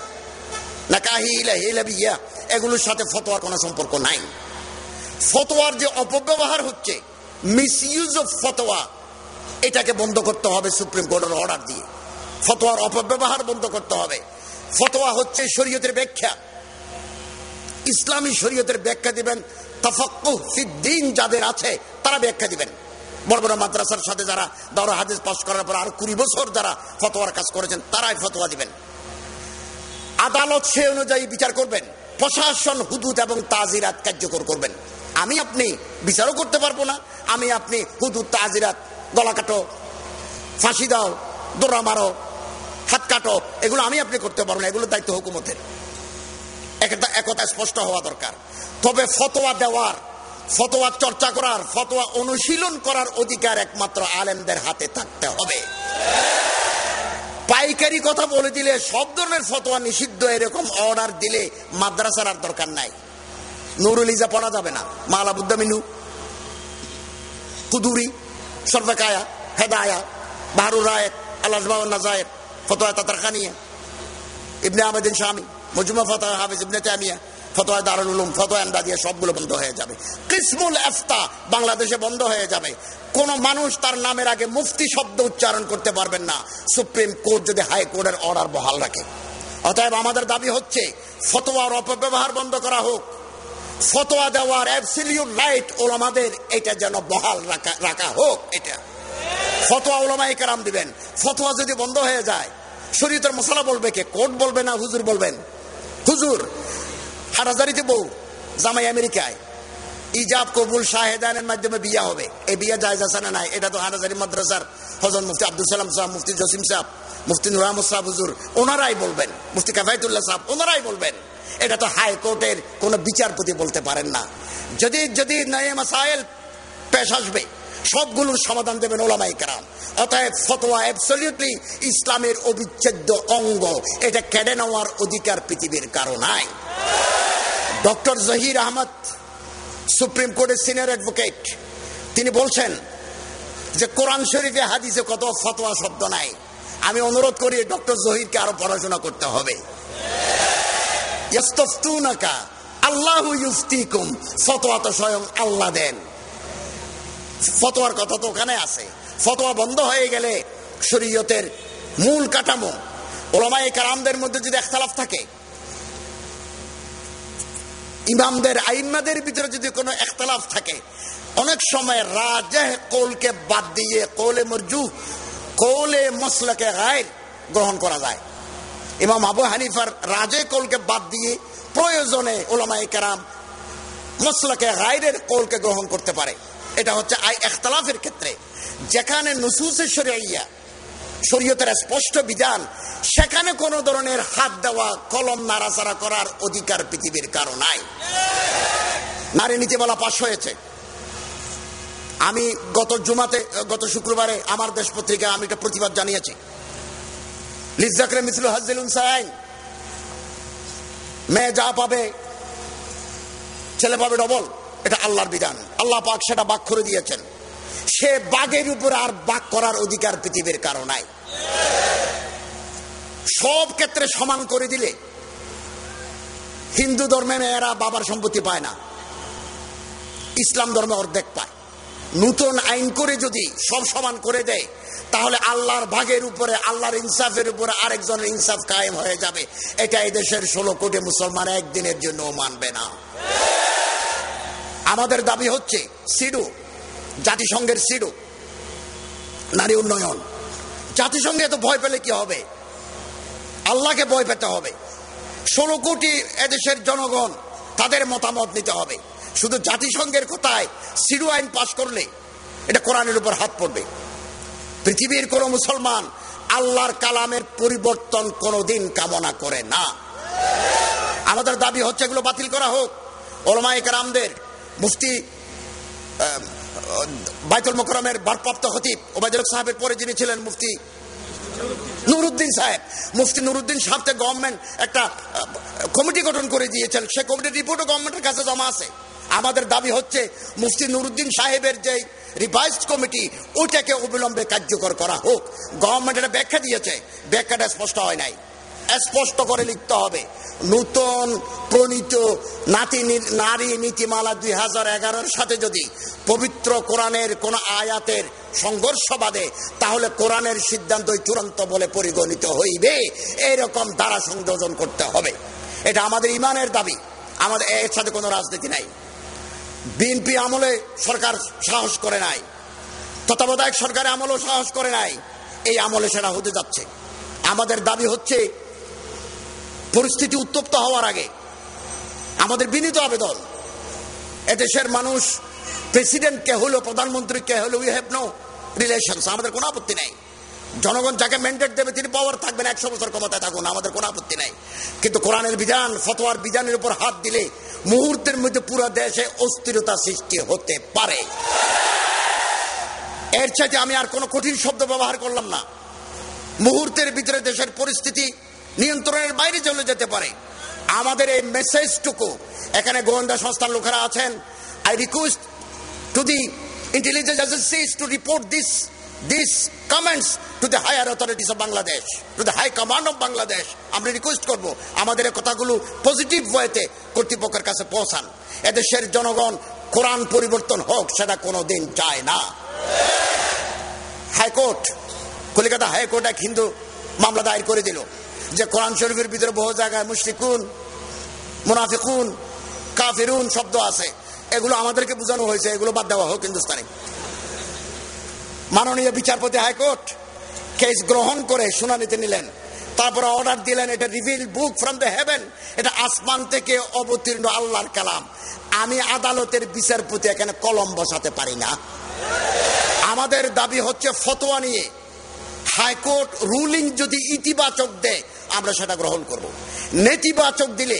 না কাহিলা হিলা বিয়া। এগুলোর সাথে ফতোয়ার কোনো সম্পর্ক নাই। ফতোয়ার যে অপব্যবহার হচ্ছে মিস ইউজ অফ ফতোয়া, এটাকে বন্ধ করতে হবে সুপ্রিম কোর্টের অর্ডার দিয়ে। ফতোয়ার অপব্যবহার বন্ধ করতে হবে। ফতোয়া হচ্ছে শরীয়তের ব্যাখ্যা। ইসলামী শরীয়তের ব্যাখ্যা দিবেন দিন যাদের আছে, তারা ব্যাখ্যা দিবেন। বড় বড় মাদ্রাসার সাথে যারা দাওরা হাদিস পাশ করার পর আরও কুড়ি বছর যারা ফতোয়ার কাজ করেছেন, তারাই ফতোয়া দিবেন। আদালত সে অনুযায়ী বিচার করবেন। প্রশাসন, হুদুদ এবং তাজিরাত কার্যকর করবেন। আমি আপনি বিচারও করতে পারব না। আমি আপনি হুদুদ, তাজিরাত, গলা কাটো, ফাঁসি দাও দোড়া মারো, হাত কাটো, এগুলো আমি আপনি করতে পারব না। এগুলো দায়িত্ব হুকুমতের। একটা একতা স্পষ্ট হওয়া দরকার। তবে ফতোয়া দেওয়ার ফতোয়া চর্চা করার, ফতোয়া অনুশীলন করার অধিকার একমাত্র আলেমদের হাতে থাকতে হবে। পাইকারি কথা বলে দিলে সব ধরনের ফতোয়া নিষিদ্ধ, এরকম অর্ডার দিলে মাদ্রাসার আর দরকার নাই। নুরুল ইজা পড়া যাবে না। মালাবুদ্দামিনু কুদুরি সর্বেকায়া হেদায়া, বাহারুর রায়ের আল্লাহ নাজায়ের ফতোয়া তাতারখানিয়া, ইবনে আহমেদিন স্বামী মজুমা ফতোয়া হাফিজ ইবনে তামিয়া ফতোয়া দারুল উলুম, ফতোয়া আন্দাদিয়া সবগুলো বন্ধ হয়ে যাবে। কিসমুল এফতা বাংলাদেশে বন্ধ হয়ে যাবে। কোন মানুষ তার নামের আগে মুফতি শব্দ উচ্চারণ করতে পারবেন না। সুপ্রিম কোর্ট যদি হাইকোর্টের অর্ডার বহাল রাখে। অতএব আমাদের দাবি হচ্ছে, ফতোয়ার অপব্যবহার বন্ধ করা হোক। ফতোয়া দেওয়ার অ্যাবসিলিউট রাইট ওলামাদের এটা যেন বহাল রাখা রাখা হোক এটা। ফতোয়া ওলামাই কারাম দিবেন। ফতোয়া যদি বন্ধ হয়ে যায়, শরীয়তের মশলা বলবে কে? কোর্ট বলবে না হুজুর বলবেন? হুজুর হাটাজারিতে বউ, জামাই আমেরিকায়। ইজাব কবুল শাহেদানের মাধ্যমে বিয়া হবে। এই বিয়া যায় আছে না নাই? এটা তো হাটাজারি মাদ্রাসার হজন মুফতি আব্দুল সালাম সাহেব, মুফতি জসিম সাহেব, মুফতি নুরাম সাহেব হুজুর, ওনারাই বলবেন, মুফতি কাফায়তুল্লাহ সাহেব, ওনারাই বলবেন। এটা তো হাইকোর্টের কোন বিচারপতি বলতে পারেন না। যদি যদি নয় মাসাইল পেশ আসবে সবগুলোর সমাধান দেবেন ওলামাই কারাম। অতএব ফতোয়া অ্যাবসলিউটলি ইসলামের অবিচ্ছেদ্য অঙ্গ। এটা কেড়ে নেওয়ার অধিকার পৃথিবীর কারও নাই। ডক্টর জহির আহমদ, সুপ্রিম কোর্টের সিনিয়র অ্যাডভোকেট, তিনি বলছেন যে কোরআন শরীফে হাদিসে কত ফতোয়া শব্দ নাই। আমি অনুরোধ করি ডক্টর জহিরকে আরও পড়াশোনা করতে হবে। আল্লাহ ইউফতিকুম, ফতোয়া তো স্বয়ং আল্লাহ দেন। ফতোয়ার কথা তো ওখানে আছে। ফতোয়া বন্ধ হয়ে গেলে শরীয়তের মূল কাঠামো। ওলামাই কারামদের মধ্যে যদি একতলাফ থাকে, ইমামদের আইম্মাদের ভিতরে যদি কোনো একতলাফ থাকে, অনেক সময় রাজেহ কৌলকে বাদ দিয়ে কৌলে মরজু, কৌলে মসলাকে গায়ের গ্রহণ করা যায়। ইমাম আবু হানিফার রাজে কৌলকে বাদ দিয়ে প্রয়োজনে ওলামাই কেরাম মসলাকে গায়ের কৌলকে গ্রহণ করতে পারে। এটা হচ্ছে আই একতলাফের ক্ষেত্রে। যেখানে নুসুসের শরিয়া শরীয়তের স্পষ্ট বিধান, সেখানে কোন ধরনের হাত দেওয়া, কলম নাড়াচাড়া করার অধিকার পৃথিবীর কারও নাই। নারী নীতিমালা পাশ হয়েছে। আমি গত জুমাতে, গত শুক্রবারে আমার দেশ পত্রিকায় আমি একটা প্রতিবাদ জানিয়েছি। লিজাকরে মিসলু হাজিল সাইন, মেয়ে যা পাবে, ছেলে পাবে ডবল এটা আল্লাহর বিধান। আল্লাহ পাক সেটা বাক করে দিয়েছেন। সে বাঘের উপর আর বাক করার অধিকার পৃথিবীর কারও নাই। সব ক্ষেত্রে সমান করে দিলে হিন্দু ধর্মে মেয়েরা বাবার সম্পত্তি পায় না। ইসলাম ধর্মে অর্ধেক পায়। নতুন আইন করে যদি সব সমান করে দেয়, তাহলে আল্লাহর ভাগের উপরে, আল্লাহর ইনসাফের উপরে আরেকজনের ইনসাফ কায়েম হয়ে যাবে। এটা এই দেশের ষোলো কোটি মুসলমান একদিনের জন্য মানবে না। আমাদের দাবি হচ্ছে সিডু, জাতিসংঘের সিডু, নারী উন্নয়ন। জাতিসংঘে এত ভয় পেলে কি হবে? আল্লাহকে ভয় পেতে হবে। ষোলো কোটি এদেশের জনগণ তাদের মতামত নিতে হবে। শুধু জাতিসংঘের কোথায় সিডু আইন পাশ করলে এটা কোরআনের উপর হাত পড়বে। পৃথিবীর কোন মুসলমান আল্লাহর কালামের পরিবর্তন কোনোদিন কামনা করে না। আমাদের দাবি হচ্ছে এগুলো বাতিল করা হোক। ওলমাই কারামদের মুফতি বাইতুল মোকরমের ভারপ্রাপ্ত হতিব ওবায়দুল সাহেবের পরে যিনি ছিলেন মুফতি নুরুদ্দিন সাহেব, মুফতি নুরুদ্দিন সাহেবকে গভর্নমেন্ট একটা কমিটি গঠন করে দিয়েছেন। সে কমিটির রিপোর্টও গভর্নমেন্টের কাছে জমা আছে। আমাদের দাবি হচ্ছে মুফতি নুরুদ্দিন সাহেবের যে রিভাইজড কমিটি ওইটাকে অবিলম্বে কার্যকর করা হোক। গভর্নমেন্ট এটা ব্যাখ্যা দিয়েছে। ব্যাখ্যাটা স্পষ্ট হয় নাই। স্পষ্ট করে লিখতে হবে। নূতন প্রণীত নাতি নারী নীতিমালা দুই হাজার এগারোর সাথে যদি পবিত্র কোরআনের কোন আয়াতের সংঘর্ষ বাদে তাহলে কোরআনের সিদ্ধান্তই চূড়ান্ত বলে পরিগণিত হইবে। এরকম ধারা সংযোজন করতে হবে। এটা আমাদের ইমানের দাবি। আমাদের এর সাথে কোনো রাজনীতি নাই। বিএনপি আমলে সরকার সাহস করে নাই। তত্ত্বাবধায়ক সরকারের আমলেও সাহস করে নাই। এই আমলে সেটা হতে যাচ্ছে। আমাদের দাবি হচ্ছে পরিস্থিতি উত্তপ্ত হওয়ার আগে আমাদের বিনীত আবেদন, এদেশের মানুষ প্রেসিডেন্ট কে হলো প্রধানমন্ত্রী কে হলো উই হ্যাভ নো রিলেশন আমাদের কোনো আপত্তি নেই। জনগণ যাকে ম্যান্ডেট দেবে, তিনি পাওয়ার থাকবেন, একশো বছর ক্ষমতায় থাকুন, আমাদের কোনো আপত্তি নেই। কিন্তু কোরআনের বিধান, ফতোয়ার বিধানের উপর হাত দিলে মুহূর্তের মধ্যে পুরো দেশে অস্থিরতা সৃষ্টি হতে পারে। এর চাইতে আমি আর কোনো কঠিন শব্দ ব্যবহার করলাম না। মুহূর্তের ভিতরে দেশের পরিস্থিতি নিয়ন্ত্রণের বাইরে চলে যেতে পারে। আমাদের এই মেসেজটুকু এখানে গোয়েন্দা সংস্থার লোকেরা আছেন। I request to the intelligence agencies to report this this comments to the higher authorities of Bangladesh to the high command of Bangladesh আমরা রিকোয়েস্ট করব, আমাদের কথাগুলো পজিটিভ ওয়েতে কর্তৃপক্ষের কাছে পৌঁছান। এদেশের জনগণ কোরআন পরিবর্তন হোক, সেটা কোনো দিন চায় না। হাইকোর্ট, কলিকাতা হাইকোর্ট এক হিন্দু মামলা দায়ের করে দিল। যে কোরআন শরীফের ভিতরে বহু জায়গায় মুশরিকুন, মুনাফিকুন, কাফিরুন শব্দ আছে। এগুলো আমাদেরকে বোঝানো হয়েছে, এগুলো বাদ দেওয়া হোক হিন্দুস্তানে। মাননীয় বিচারপতি হাইকোর্ট কেস গ্রহণ করে শুনানিতে নিলেন। তারপরে অর্ডার দিলেন, এটা reveal book from the heaven, এটা আসমান থেকে অবতীর্ণ আল্লাহর কালাম। আমি আদালতের বিচারপতি, এখানে কলম বসাতে পারি না। আমাদের দাবি হচ্ছে ফতোয়া নিয়ে। হাইকোর্ট রুলিং যদি ইতিবাচক দেয় আমরা সেটা গ্রহণ করব। নেতিবাচক দিলে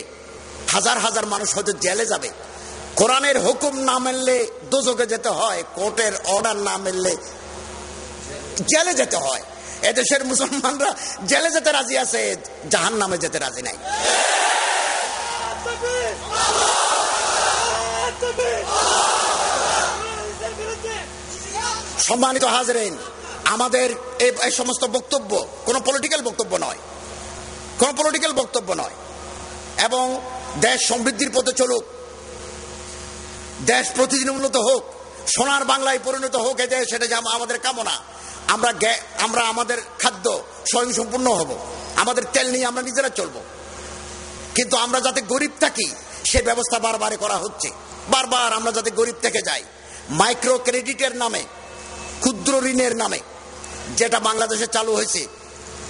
হাজার হাজার মানুষ হয়তো জেলে যাবে। কোরআনের হুকুম না মেললে দোজকে যেতে হয়, কোর্টের অর্ডার না মেললে জেলে যেতে হয়। এদেশের মুসলমানরা জেলে যেতে রাজি আছে জাহান নামে যেতে রাজি নাই। সম্মানিত হাজরেন, আমাদের এই সমস্ত বক্তব্য কোনো পলিটিক্যাল বক্তব্য নয়। কোনো পলিটিক্যাল বক্তব্য নয়। এবং দেশ সমৃদ্ধির পথে চলুক, দেশ প্রতিদিন উন্নত হোক, সোনার বাংলায় পরিণত হোক, এ দেশ সেটা আমাদের কামনা। আমরা আমরা আমাদের খাদ্য স্বয়ংসম্পূর্ণ হব। আমাদের তেল নিয়ে আমরা নিজেরা চলবো। কিন্তু আমরা যাতে গরিব থাকি, সে ব্যবস্থা বারবারে করা হচ্ছে। বারবার আমরা যাতে গরিব থেকে যাই। মাইক্রো ক্রেডিটের নামে, ক্ষুদ্র ঋণের নামে, যেটা বাংলাদেশে চালু হয়েছে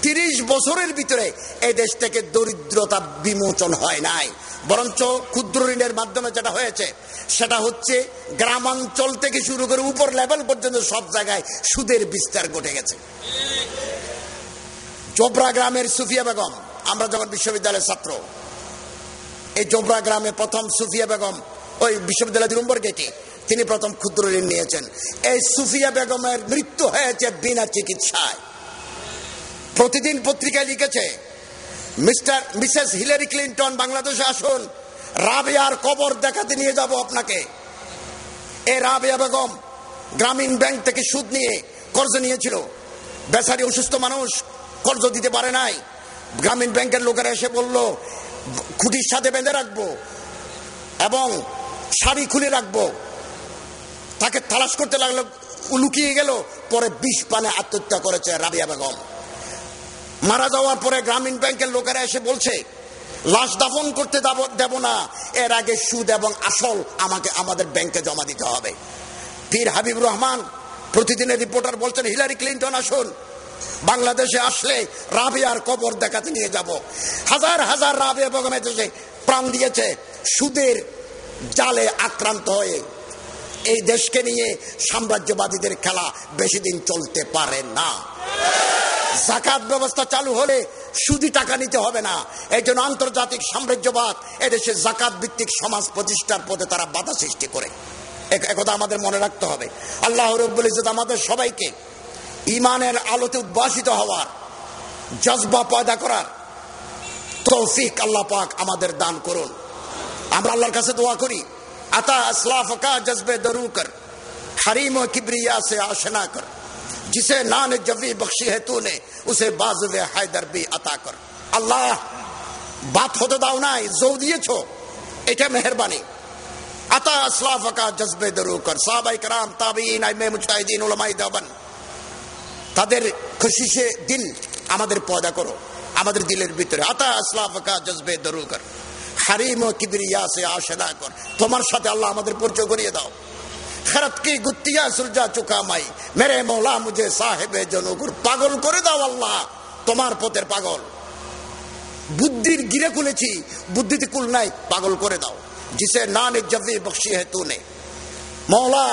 তিরিশ বছরের ভিতরে এই দেশ থেকে দরিদ্রতা বিমোচন হয় নাই। বরঞ্চ ক্ষুদ্র ঋণের মাধ্যমে যেটা হয়েছে, সেটা হচ্ছে গ্রামাঞ্চল থেকে শুরু করে উপর লেভেল পর্যন্ত সব জায়গায় সুদের বিস্তার ঘটে গেছে। জোবরা গ্রামের সুফিয়া বেগম, আমরা যখন বিশ্ববিদ্যালয়ের ছাত্র, এই জোবরা গ্রামে প্রথম সুফিয়া বেগম, ওই বিশ্ববিদ্যালয় নম্বর গেটে তিনি প্রথম ক্ষুদ্র ঋণ নিয়েছেন। এই সুফিয়া বেগমের মৃত্যু হয়েছে বিনা চিকিৎসায়। প্রতিদিন পত্রিকায় লিখেছে, মিস্টার, মিসেস হিলারি ক্লিন্টন, বাংলাদেশে আসুন। রাবেয়ার কবর দেখাতে নিয়ে যাব আপনাকে। এ রাবেয়া বেগম গ্রামীণ ব্যাংক থেকে সুদ নিয়ে কর্জ নিয়েছিল। বেচারি অসুস্থ মানুষ কর্জ দিতে পারে নাই। গ্রামীণ ব্যাংকের লোকেরা এসে বলল, খুঁটির সাথে বেঁধে রাখব এবং শাড়ি খুলে রাখব। তাকে তালাশ করতে লাগল, লুকিয়ে গেল, পরে বিষ পানে আত্মহত্যা করেছে রাবিয়া বেগম। মারা যাওয়ার পরে গ্রামীণ ব্যাংকের লোকেরা এসে বলছে, লাশ দাফন করতে দেব না, এর আগে সুদ এবং আসল আমাকে, আমাদের ব্যাংকে জমা দিতে হবে। পীর হাবিব রহমান, প্রতিদিনের রিপোর্টার বলছেন, হিলারি ক্লিন্টন, আসুন। বাংলাদেশে আসলে রাবিয়ার কবর দেখাতে নিয়ে যাব। হাজার হাজার বেগমের দেশে প্রাণ দিয়েছে, সুদের জালে আক্রান্ত হয়ে। এই দেশকে নিয়ে সাম্রাজ্যবাদীদের খেলা বেশি দিন চলতে পারে না। জাকাত ব্যবস্থা চালু হলে সুদি টাকা নিতে হবে না। এই জন্য আন্তর্জাতিক সাম্রাজ্যবাদ এদেশে জাকাত ভিত্তিক সমাজ প্রতিষ্ঠার পথে তারা বাধা সৃষ্টি করে। একথা আমাদের মনে রাখতে হবে। আল্লাহ রব্বুল ইজত আমাদের সবাইকে ইমানের আলোতে উদ্ভাসিত হওয়ার, জজবা পয়দা করার তৌফিক আল্লাহ পাক আমাদের দান করুন। আমরা আল্লাহর কাছে দোয়া করি, আতা আসলাফকা জজবে দরু কর হারিম কিবরিয়া সে আসেনা কর जिसे नान जबी बख्शी है तूने उसे बाजुवे हैदर भी अता कर আল্লাহ বাত হতে দাও নাই জৌ দিয়েছ এটা মেহরবানি আতা আসলাফ का जज्बे दरू कर साहबाई कराम ताबीन আইমে মুজতাহিদিন উলামাই দেওবান তাদের খুশিসে দিল আমাদের পয়দা করো আমাদের দিলের ভিতরে আতা আসলাফ का जज्बे दरू कर হারিম ও কিবরিয়া সে আশেদা কর তোমার সাথে আল্লাহ আমাদের পরিচয় করিয়ে দাও খেরাত কি গুত্তিয়া সুরজা চুকা মাই মেরে মৌলা মুঝে সাহেবে জনকুর পাগল করে দাও আল্লাহ তোমার পথের পাগল বুদ্ধির গিরে খুলেছি বুদ্ধিতে কুল নাই পাগল করে দাও জিসে না নে জবি বক্সি হে তু নে মৌলা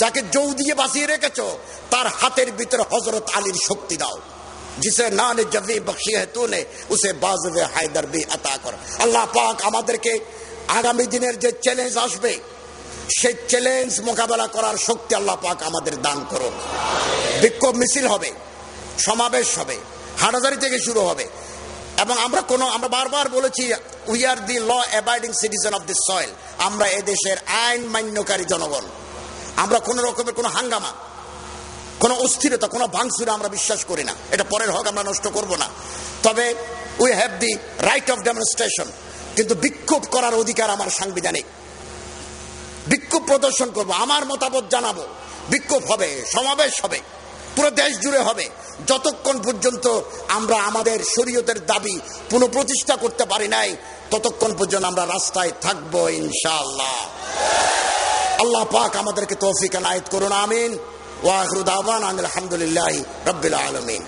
যাকে জৌ দিয়ে বাঁচিয়ে রেখেছো তার হাতের ভিতরে হজরত আলীর শক্তি দাও जिसे नान जबी बख्शी है तूने उसे बाजवे হায়দার বি আতা কর আল্লাহ পাক আমাদেরকে আগামী দিনের যে চ্যালেঞ্জ আসবে সেই চ্যালেঞ্জ মোকাবেলা করার শক্তি আল্লাহ পাক আমাদের দান করুন। বিক্ষোভ মিছিল হবে, সমাবেশ হবে হাটাজারি থেকে শুরু হবে। এবং আমরা কোনো, আমরা বারবার বলেছি we are the law abiding citizen of this soil আমরা এদেশের আইন মান্যকারী জনগণ। আমরা কোনো রকমের কোনো হাঙ্গামা, কোনো অস্থিরতা, কোনো ভাঙচুরে আমরা বিশ্বাস করি না। এটা পরের হক, আমরা নষ্ট করব না। তবে we have the right of demonstration কিন্তু বিক্ষোভ করার অধিকার আমার সাংবিধানিক। বিক্ষোভ প্রদর্শন করব, আমার মতামত জানাব। বিক্ষোভ হবে, সমাবেশ হবে, পুরো দেশ জুড়ে হবে। যতক্ষণ পর্যন্ত আমরা আমাদের শরীয়তের দাবি পুনঃপ্রতিষ্ঠা করতে পারি নাই, ততক্ষণ পর্যন্ত আমরা রাস্তায় থাকব ইনশাআল্লাহ। আল্লাহ পাক আমাদেরকে তৌফিক আনায়ত করুন, আমিন। ওয়াহরুদ আবান আলহামদুলিল্লাহ রবিল আলমিন।